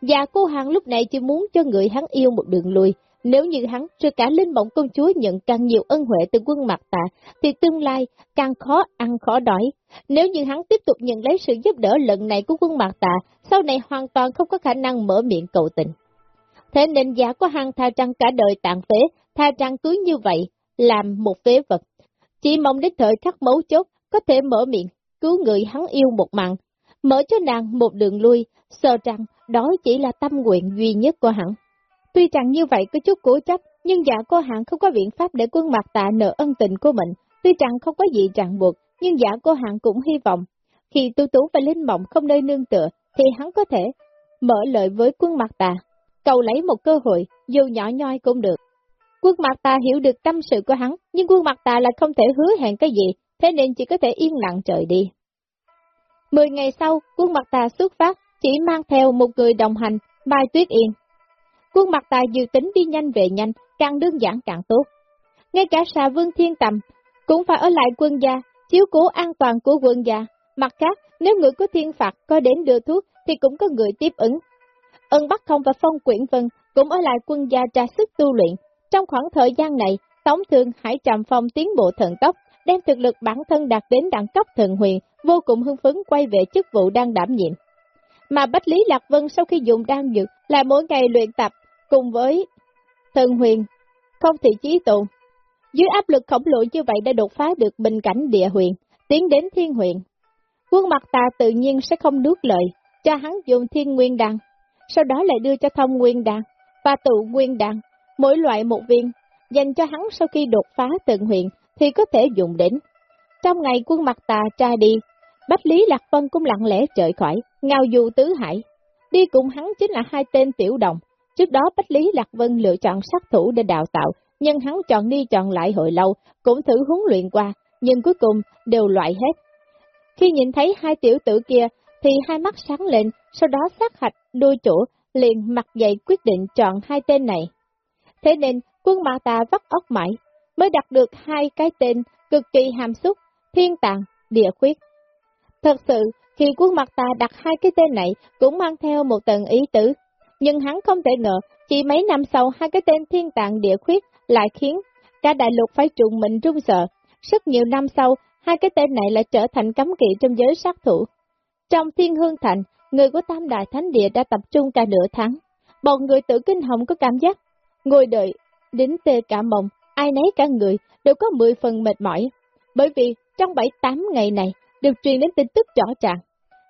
Và cô hàng lúc này chỉ muốn cho người hắn yêu một đường lui. Nếu như hắn, rồi cả linh mộng công chúa nhận càng nhiều ân huệ từ quân mặt tạ, thì tương lai càng khó ăn khó đói. Nếu như hắn tiếp tục nhận lấy sự giúp đỡ lần này của quân mặt tạ, sau này hoàn toàn không có khả năng mở miệng cầu tình. Thế nên giả của hắn tha trăng cả đời tàn phế, tha trăng cứ như vậy, làm một phế vật. Chỉ mong đến thời khắc mấu chốt, có thể mở miệng, cứu người hắn yêu một mạng, mở cho nàng một đường lui, sợ rằng đó chỉ là tâm nguyện duy nhất của hắn. Tuy rằng như vậy có chút cố chấp, nhưng giả cô hạng không có biện pháp để quân mặt tạ nợ ân tình của mình. Tuy rằng không có gì ràng buộc, nhưng giả cô hạng cũng hy vọng, khi tu tú và linh mộng không nơi nương tựa, thì hắn có thể mở lời với quân mặt tạ, cầu lấy một cơ hội, dù nhỏ nhoi cũng được. Quân mặt tà hiểu được tâm sự của hắn, nhưng quân mặt tà lại không thể hứa hẹn cái gì, thế nên chỉ có thể yên lặng trời đi. Mười ngày sau, quân mặt tà xuất phát, chỉ mang theo một người đồng hành, Mai Tuyết Yên. Quân mặt tài dự tính đi nhanh về nhanh, càng đơn giản càng tốt. Ngay cả xà vương thiên tầm, cũng phải ở lại quân gia, chiếu cố an toàn của quân gia. Mặt khác, nếu người có thiên phạt có đến đưa thuốc, thì cũng có người tiếp ứng. Ân Bắc Không và Phong Quyển Vân cũng ở lại quân gia tra sức tu luyện. Trong khoảng thời gian này, Tống Thương Hải Trầm Phong tiến bộ thần tốc, đem thực lực bản thân đạt đến đẳng cấp thần huyền, vô cùng hưng phấn quay về chức vụ đang đảm nhiệm. Mà Bách Lý Lạc Vân sau khi dùng đan dược là mỗi ngày luyện tập cùng với thần huyền, không thị trí tồn. Dưới áp lực khổng lồ như vậy đã đột phá được bình cảnh địa huyền, tiến đến thiên huyền. Quân mặt ta tự nhiên sẽ không nuốt lời, cho hắn dùng thiên nguyên đan, sau đó lại đưa cho thông nguyên đan, và tụ nguyên đan, mỗi loại một viên, dành cho hắn sau khi đột phá từng huyền thì có thể dùng đến. Trong ngày quân mặt tà tra đi, Bách Lý Lạc Vân cũng lặng lẽ trời khỏi, ngao du tứ hải. Đi cùng hắn chính là hai tên tiểu đồng. Trước đó Bách Lý Lạc Vân lựa chọn sát thủ để đào tạo, nhưng hắn chọn đi chọn lại hồi lâu, cũng thử huấn luyện qua, nhưng cuối cùng đều loại hết. Khi nhìn thấy hai tiểu tử kia, thì hai mắt sáng lên, sau đó sát hạch đuôi chỗ, liền mặt dậy quyết định chọn hai tên này. Thế nên, quân Ma Ta vắt óc mãi, mới đặt được hai cái tên cực kỳ hàm xúc, thiên tàng, địa khuyết. Thật sự, khi quân mặt ta đặt hai cái tên này cũng mang theo một tầng ý tử, nhưng hắn không thể ngờ, chỉ mấy năm sau hai cái tên thiên tạng địa khuyết lại khiến cả đại lục phải trùng mình run sợ. Rất nhiều năm sau, hai cái tên này lại trở thành cấm kỵ trong giới sát thủ. Trong thiên hương thành, người của Tam Đại Thánh Địa đã tập trung cả nửa tháng. Bọn người tự kinh hồng có cảm giác, ngồi đợi, đến tê cả mộng, ai nấy cả người đều có 10 phần mệt mỏi. Bởi vì trong 7-8 ngày này đều truyền đến tin tức rõ ràng.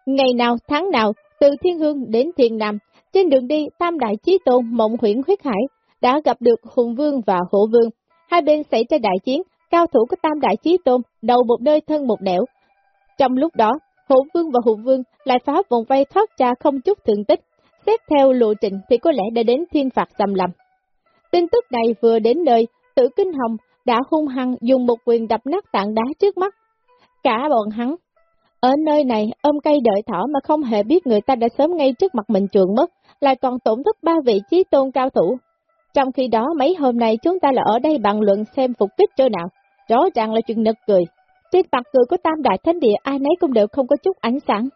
Ngày nào, tháng nào, từ Thiên Hương đến Thiên Nam, trên đường đi Tam Đại Chí Tôn Mộng huyễn Huyết Hải đã gặp được Hùng Vương và Hộ Vương. Hai bên xảy ra đại chiến, cao thủ của Tam Đại Chí Tôn đầu một nơi thân một nẻo. Trong lúc đó, Hộ Vương và Hùng Vương lại phá vòng vây thoát ra không chút thương tích. Xét theo lộ trình thì có lẽ đã đến thiên phạt xâm lầm. Tin tức này vừa đến nơi, tử kinh hồng đã hung hăng dùng một quyền đập nát tảng đá trước mắt. Cả bọn hắn, ở nơi này ôm cây đợi thỏ mà không hề biết người ta đã sớm ngay trước mặt mình trường mất, lại còn tổn thất ba vị trí tôn cao thủ. Trong khi đó mấy hôm nay chúng ta là ở đây bàn luận xem phục kích chỗ nào, rõ ràng là chuyện nực cười. Trên mặt cười của tam đại thánh địa ai nấy cũng đều không có chút ánh sáng.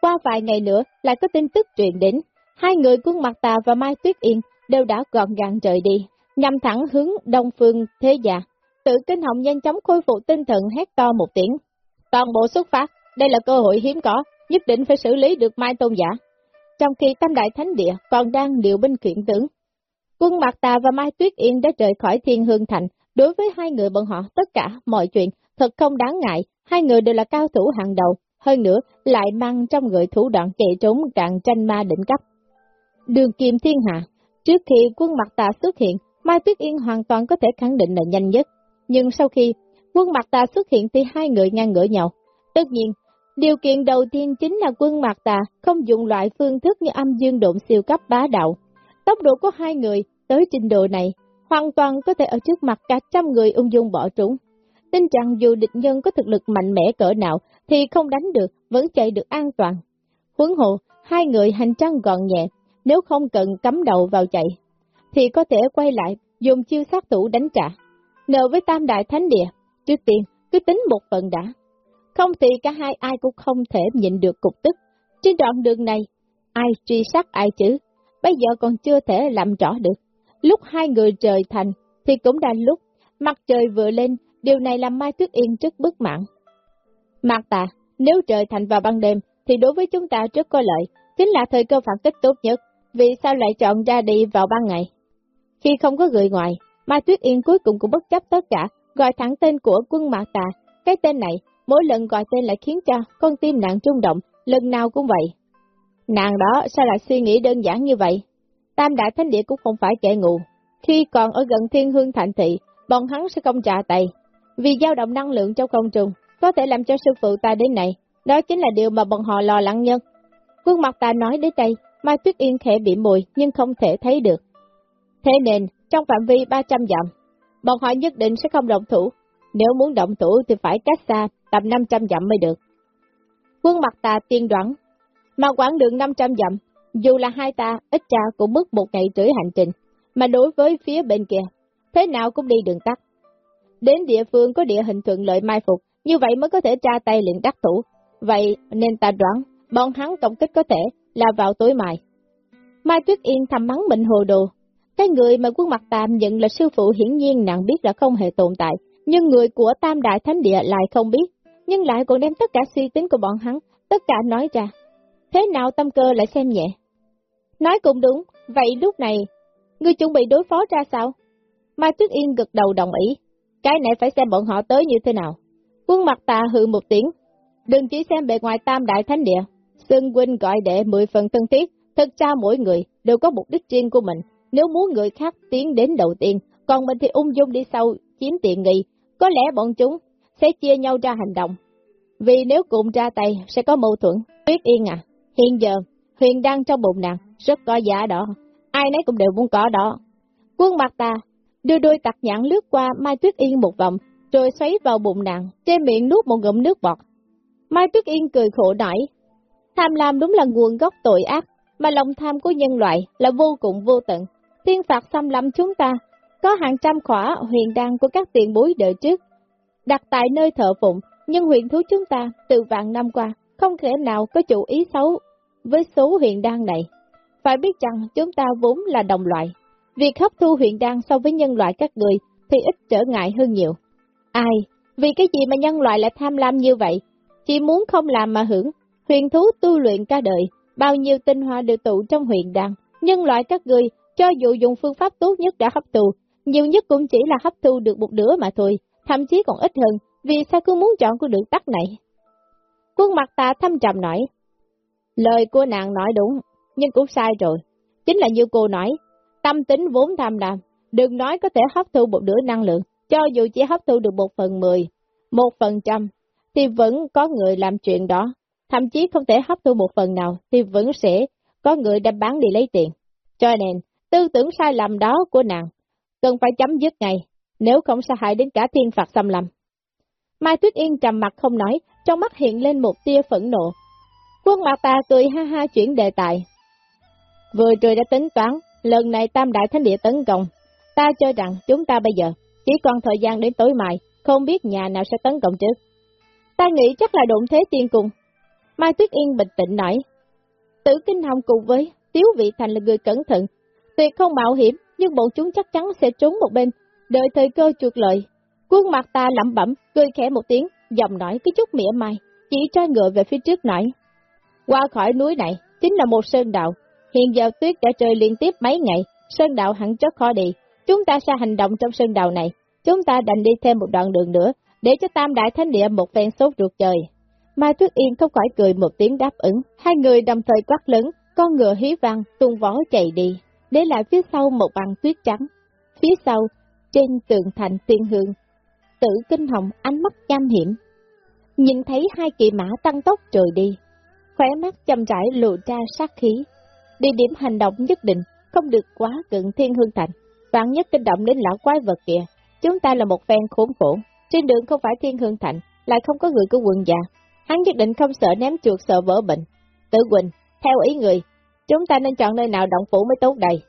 Qua vài ngày nữa lại có tin tức truyền đến, hai người quân mặt tà và Mai Tuyết Yên đều đã gọn gàng rời đi, nhằm thẳng hướng đông phương thế già. Tự kinh hồng nhanh chóng khôi phục tinh thần hét to một tiếng. Toàn bộ xuất phát, đây là cơ hội hiếm có, nhất định phải xử lý được Mai Tôn Giả. Trong khi Tam Đại Thánh Địa còn đang điều binh khiển tướng, quân Mạc Tà và Mai Tuyết Yên đã rời khỏi Thiên Hương Thành. Đối với hai người bọn họ, tất cả mọi chuyện thật không đáng ngại, hai người đều là cao thủ hàng đầu, hơn nữa lại mang trong người thủ đoạn chạy trốn càng tranh ma đỉnh cấp. Đường Kim Thiên Hạ Trước khi quân Mạc tà xuất hiện, Mai Tuyết Yên hoàn toàn có thể khẳng định là nhanh nhất. Nhưng sau khi quân mặt tà xuất hiện thì hai người ngang ngửa nhau. Tất nhiên, điều kiện đầu tiên chính là quân mặt tà không dùng loại phương thức như âm dương độn siêu cấp bá đạo. Tốc độ của hai người tới trình độ này, hoàn toàn có thể ở trước mặt cả trăm người ung dung bỏ trốn. Tin rằng dù địch nhân có thực lực mạnh mẽ cỡ nào thì không đánh được, vẫn chạy được an toàn. Huấn hộ, hai người hành trang gọn nhẹ, nếu không cần cắm đầu vào chạy, thì có thể quay lại dùng chiêu sát thủ đánh trả. Nợ với tam đại thánh địa, trước tiên cứ tính một phần đã. Không thì cả hai ai cũng không thể nhịn được cục tức. Trên đoạn đường này, ai truy sát ai chứ, bây giờ còn chưa thể làm rõ được. Lúc hai người trời thành, thì cũng đã lúc, mặt trời vừa lên, điều này làm Mai Tuyết Yên rất bức mãn. Mạc tà, nếu trời thành vào ban đêm, thì đối với chúng ta rất có lợi, chính là thời cơ phản kích tốt nhất, vì sao lại chọn ra đi vào ban ngày? Khi không có người ngoài, Mai Tuyết Yên cuối cùng cũng bất chấp tất cả, gọi thẳng tên của quân Mạc Tà. Cái tên này, mỗi lần gọi tên lại khiến cho con tim nàng trung động, lần nào cũng vậy. Nàng đó sao lại suy nghĩ đơn giản như vậy? Tam Đại Thánh Địa cũng không phải kẻ ngủ. Khi còn ở gần Thiên Hương Thành Thị, bọn hắn sẽ không trả tay. Vì dao động năng lượng trong không trùng có thể làm cho sư phụ ta đến này. Đó chính là điều mà bọn họ lo lắng nhất. Quân mặt ta nói đến đây, Mai Tuyết Yên khẽ bị mùi nhưng không thể thấy được. Thế nên, trong phạm vi 300 dặm, bọn họ nhất định sẽ không động thủ. Nếu muốn động thủ thì phải cách xa, tầm 500 dặm mới được. Quân mặt ta tiên đoán, mà quãng đường 500 dặm, dù là hai ta ít ra cũng mất một ngày rưỡi hành trình, mà đối với phía bên kia, thế nào cũng đi đường tắt. Đến địa phương có địa hình thuận lợi mai phục, như vậy mới có thể tra tay liền đắc thủ. Vậy nên ta đoán, bọn hắn công kích có thể là vào tối mai. Mai Tuyết Yên thầm mắng mình hồ đồ. Cái người mà quân mặt tạm nhận là sư phụ hiển nhiên nàng biết là không hề tồn tại, nhưng người của Tam Đại Thánh Địa lại không biết, nhưng lại còn đem tất cả suy tính của bọn hắn, tất cả nói ra. Thế nào tâm cơ lại xem nhẹ? Nói cũng đúng, vậy lúc này, ngươi chuẩn bị đối phó ra sao? Mai Tuyết Yên gật đầu đồng ý, cái này phải xem bọn họ tới như thế nào. Quân mặt tà hừ một tiếng, đừng chỉ xem bề ngoài tam đại thánh địa, xưng huynh gọi đệ mười phần thân thiết, thực ra mỗi người đều có mục đích riêng của mình, nếu muốn người khác tiến đến đầu tiên, còn mình thì ung dung đi sau, chiếm tiện nghi, có lẽ bọn chúng sẽ chia nhau ra hành động. Vì nếu cùng ra tay sẽ có mâu thuẫn. Tuyết Yên à, hiện giờ, Huyền đang trong bụng nàng, rất có giá đó, ai nấy cũng đều muốn có đó. Quân mặt ta, đưa đôi tặc nhãn lướt qua Mai Tuyết Yên một vòng, rồi xoáy vào bụng nàng, trên miệng nuốt một ngụm nước bọt. Mai Tuyết Yên cười khổ nổi. Tham lam đúng là nguồn gốc tội ác, mà lòng tham của nhân loại là vô cùng vô tận. Tiên phạt xâm lâm chúng ta, có hàng trăm khỏa huyền đan của các tiền bối đời trước, đặt tại nơi thợ phụng, nhưng huyền thú chúng ta từ vạn năm qua không thể nào có chủ ý xấu với số huyền đan này. Phải biết rằng chúng ta vốn là đồng loại, việc hấp thu huyền đan so với nhân loại các người thì ít trở ngại hơn nhiều. Ai? Vì cái gì mà nhân loại lại tham lam như vậy? Chỉ muốn không làm mà hưởng, huyền thú tu luyện cả đời, bao nhiêu tinh hoa được tụ trong huyền đan. Nhân loại các người, cho dù dùng phương pháp tốt nhất đã hấp thụ, nhiều nhất cũng chỉ là hấp thu được một nửa mà thôi, thậm chí còn ít hơn, vì sao cứ muốn chọn con đường tắt này? Quân mặt ta thâm trầm nói, lời của nàng nói đúng, nhưng cũng sai rồi. Chính là như cô nói, tâm tính vốn tham lam, đừng nói có thể hấp thu một nửa năng lượng, cho dù chỉ hấp thu được một phần mười, một phần trăm, thì vẫn có người làm chuyện đó. Thậm chí không thể hấp thu một phần nào, thì vẫn sẽ có người đem bán đi lấy tiền. Cho nên, tư tưởng sai lầm đó của nàng, cần phải chấm dứt ngay, nếu không sẽ hại đến cả thiên phạt xâm lầm Mai Tuyết Yên trầm mặt không nói, trong mắt hiện lên một tia phẫn nộ. Quân mặt ta cười ha ha chuyển đề tài. Vừa rồi đã tính toán, lần này Tam Đại Thánh Địa tấn công, ta cho rằng chúng ta bây giờ chỉ còn thời gian đến tối mai, không biết nhà nào sẽ tấn công trước. Ta nghĩ chắc là đụng thế tiên cùng. Mai Tuyết Yên bình tĩnh nói. Tử Kinh Hồng cùng với Tiếu Vị Thành là người cẩn thận, tuyệt không mạo hiểm, nhưng bọn chúng chắc chắn sẽ trốn một bên, đợi thời cơ chuột lợi. Quân mặt ta lẩm bẩm, cười khẽ một tiếng, giọng nói cái chút mỉa mai, chỉ cho ngựa về phía trước nói. Qua khỏi núi này, chính là một sơn đạo, hiện giờ tuyết đã trời liên tiếp mấy ngày, sơn đạo hẳn rất khó đi, Chúng ta sẽ hành động trong sơn đầu này, chúng ta đành đi thêm một đoạn đường nữa, để cho Tam Đại Thánh Địa một phen sốt ruột trời. Mai Tuyết Yên không khỏi cười một tiếng đáp ứng, hai người đồng thời quát lớn, con ngựa hí vang, tung vó chạy đi, để lại phía sau một bằng tuyết trắng. Phía sau, trên tường thành tuyên hương, tử kinh hồng ánh mắt nham hiểm. Nhìn thấy hai kỵ mã tăng tốc trời đi, khóe mắt chăm rãi lộ ra sát khí. Địa điểm hành động nhất định, không được quá gần thiên hương thành, vạn nhất kinh động đến lão quái vật kìa. Chúng ta là một phen khốn khổ, trên đường không phải thiên hương thành, lại không có người của quận già. Hắn nhất định không sợ ném chuột sợ vỡ bệnh. Tử Quỳnh, theo ý người, Chúng ta nên chọn nơi nào động phủ mới tốt đây.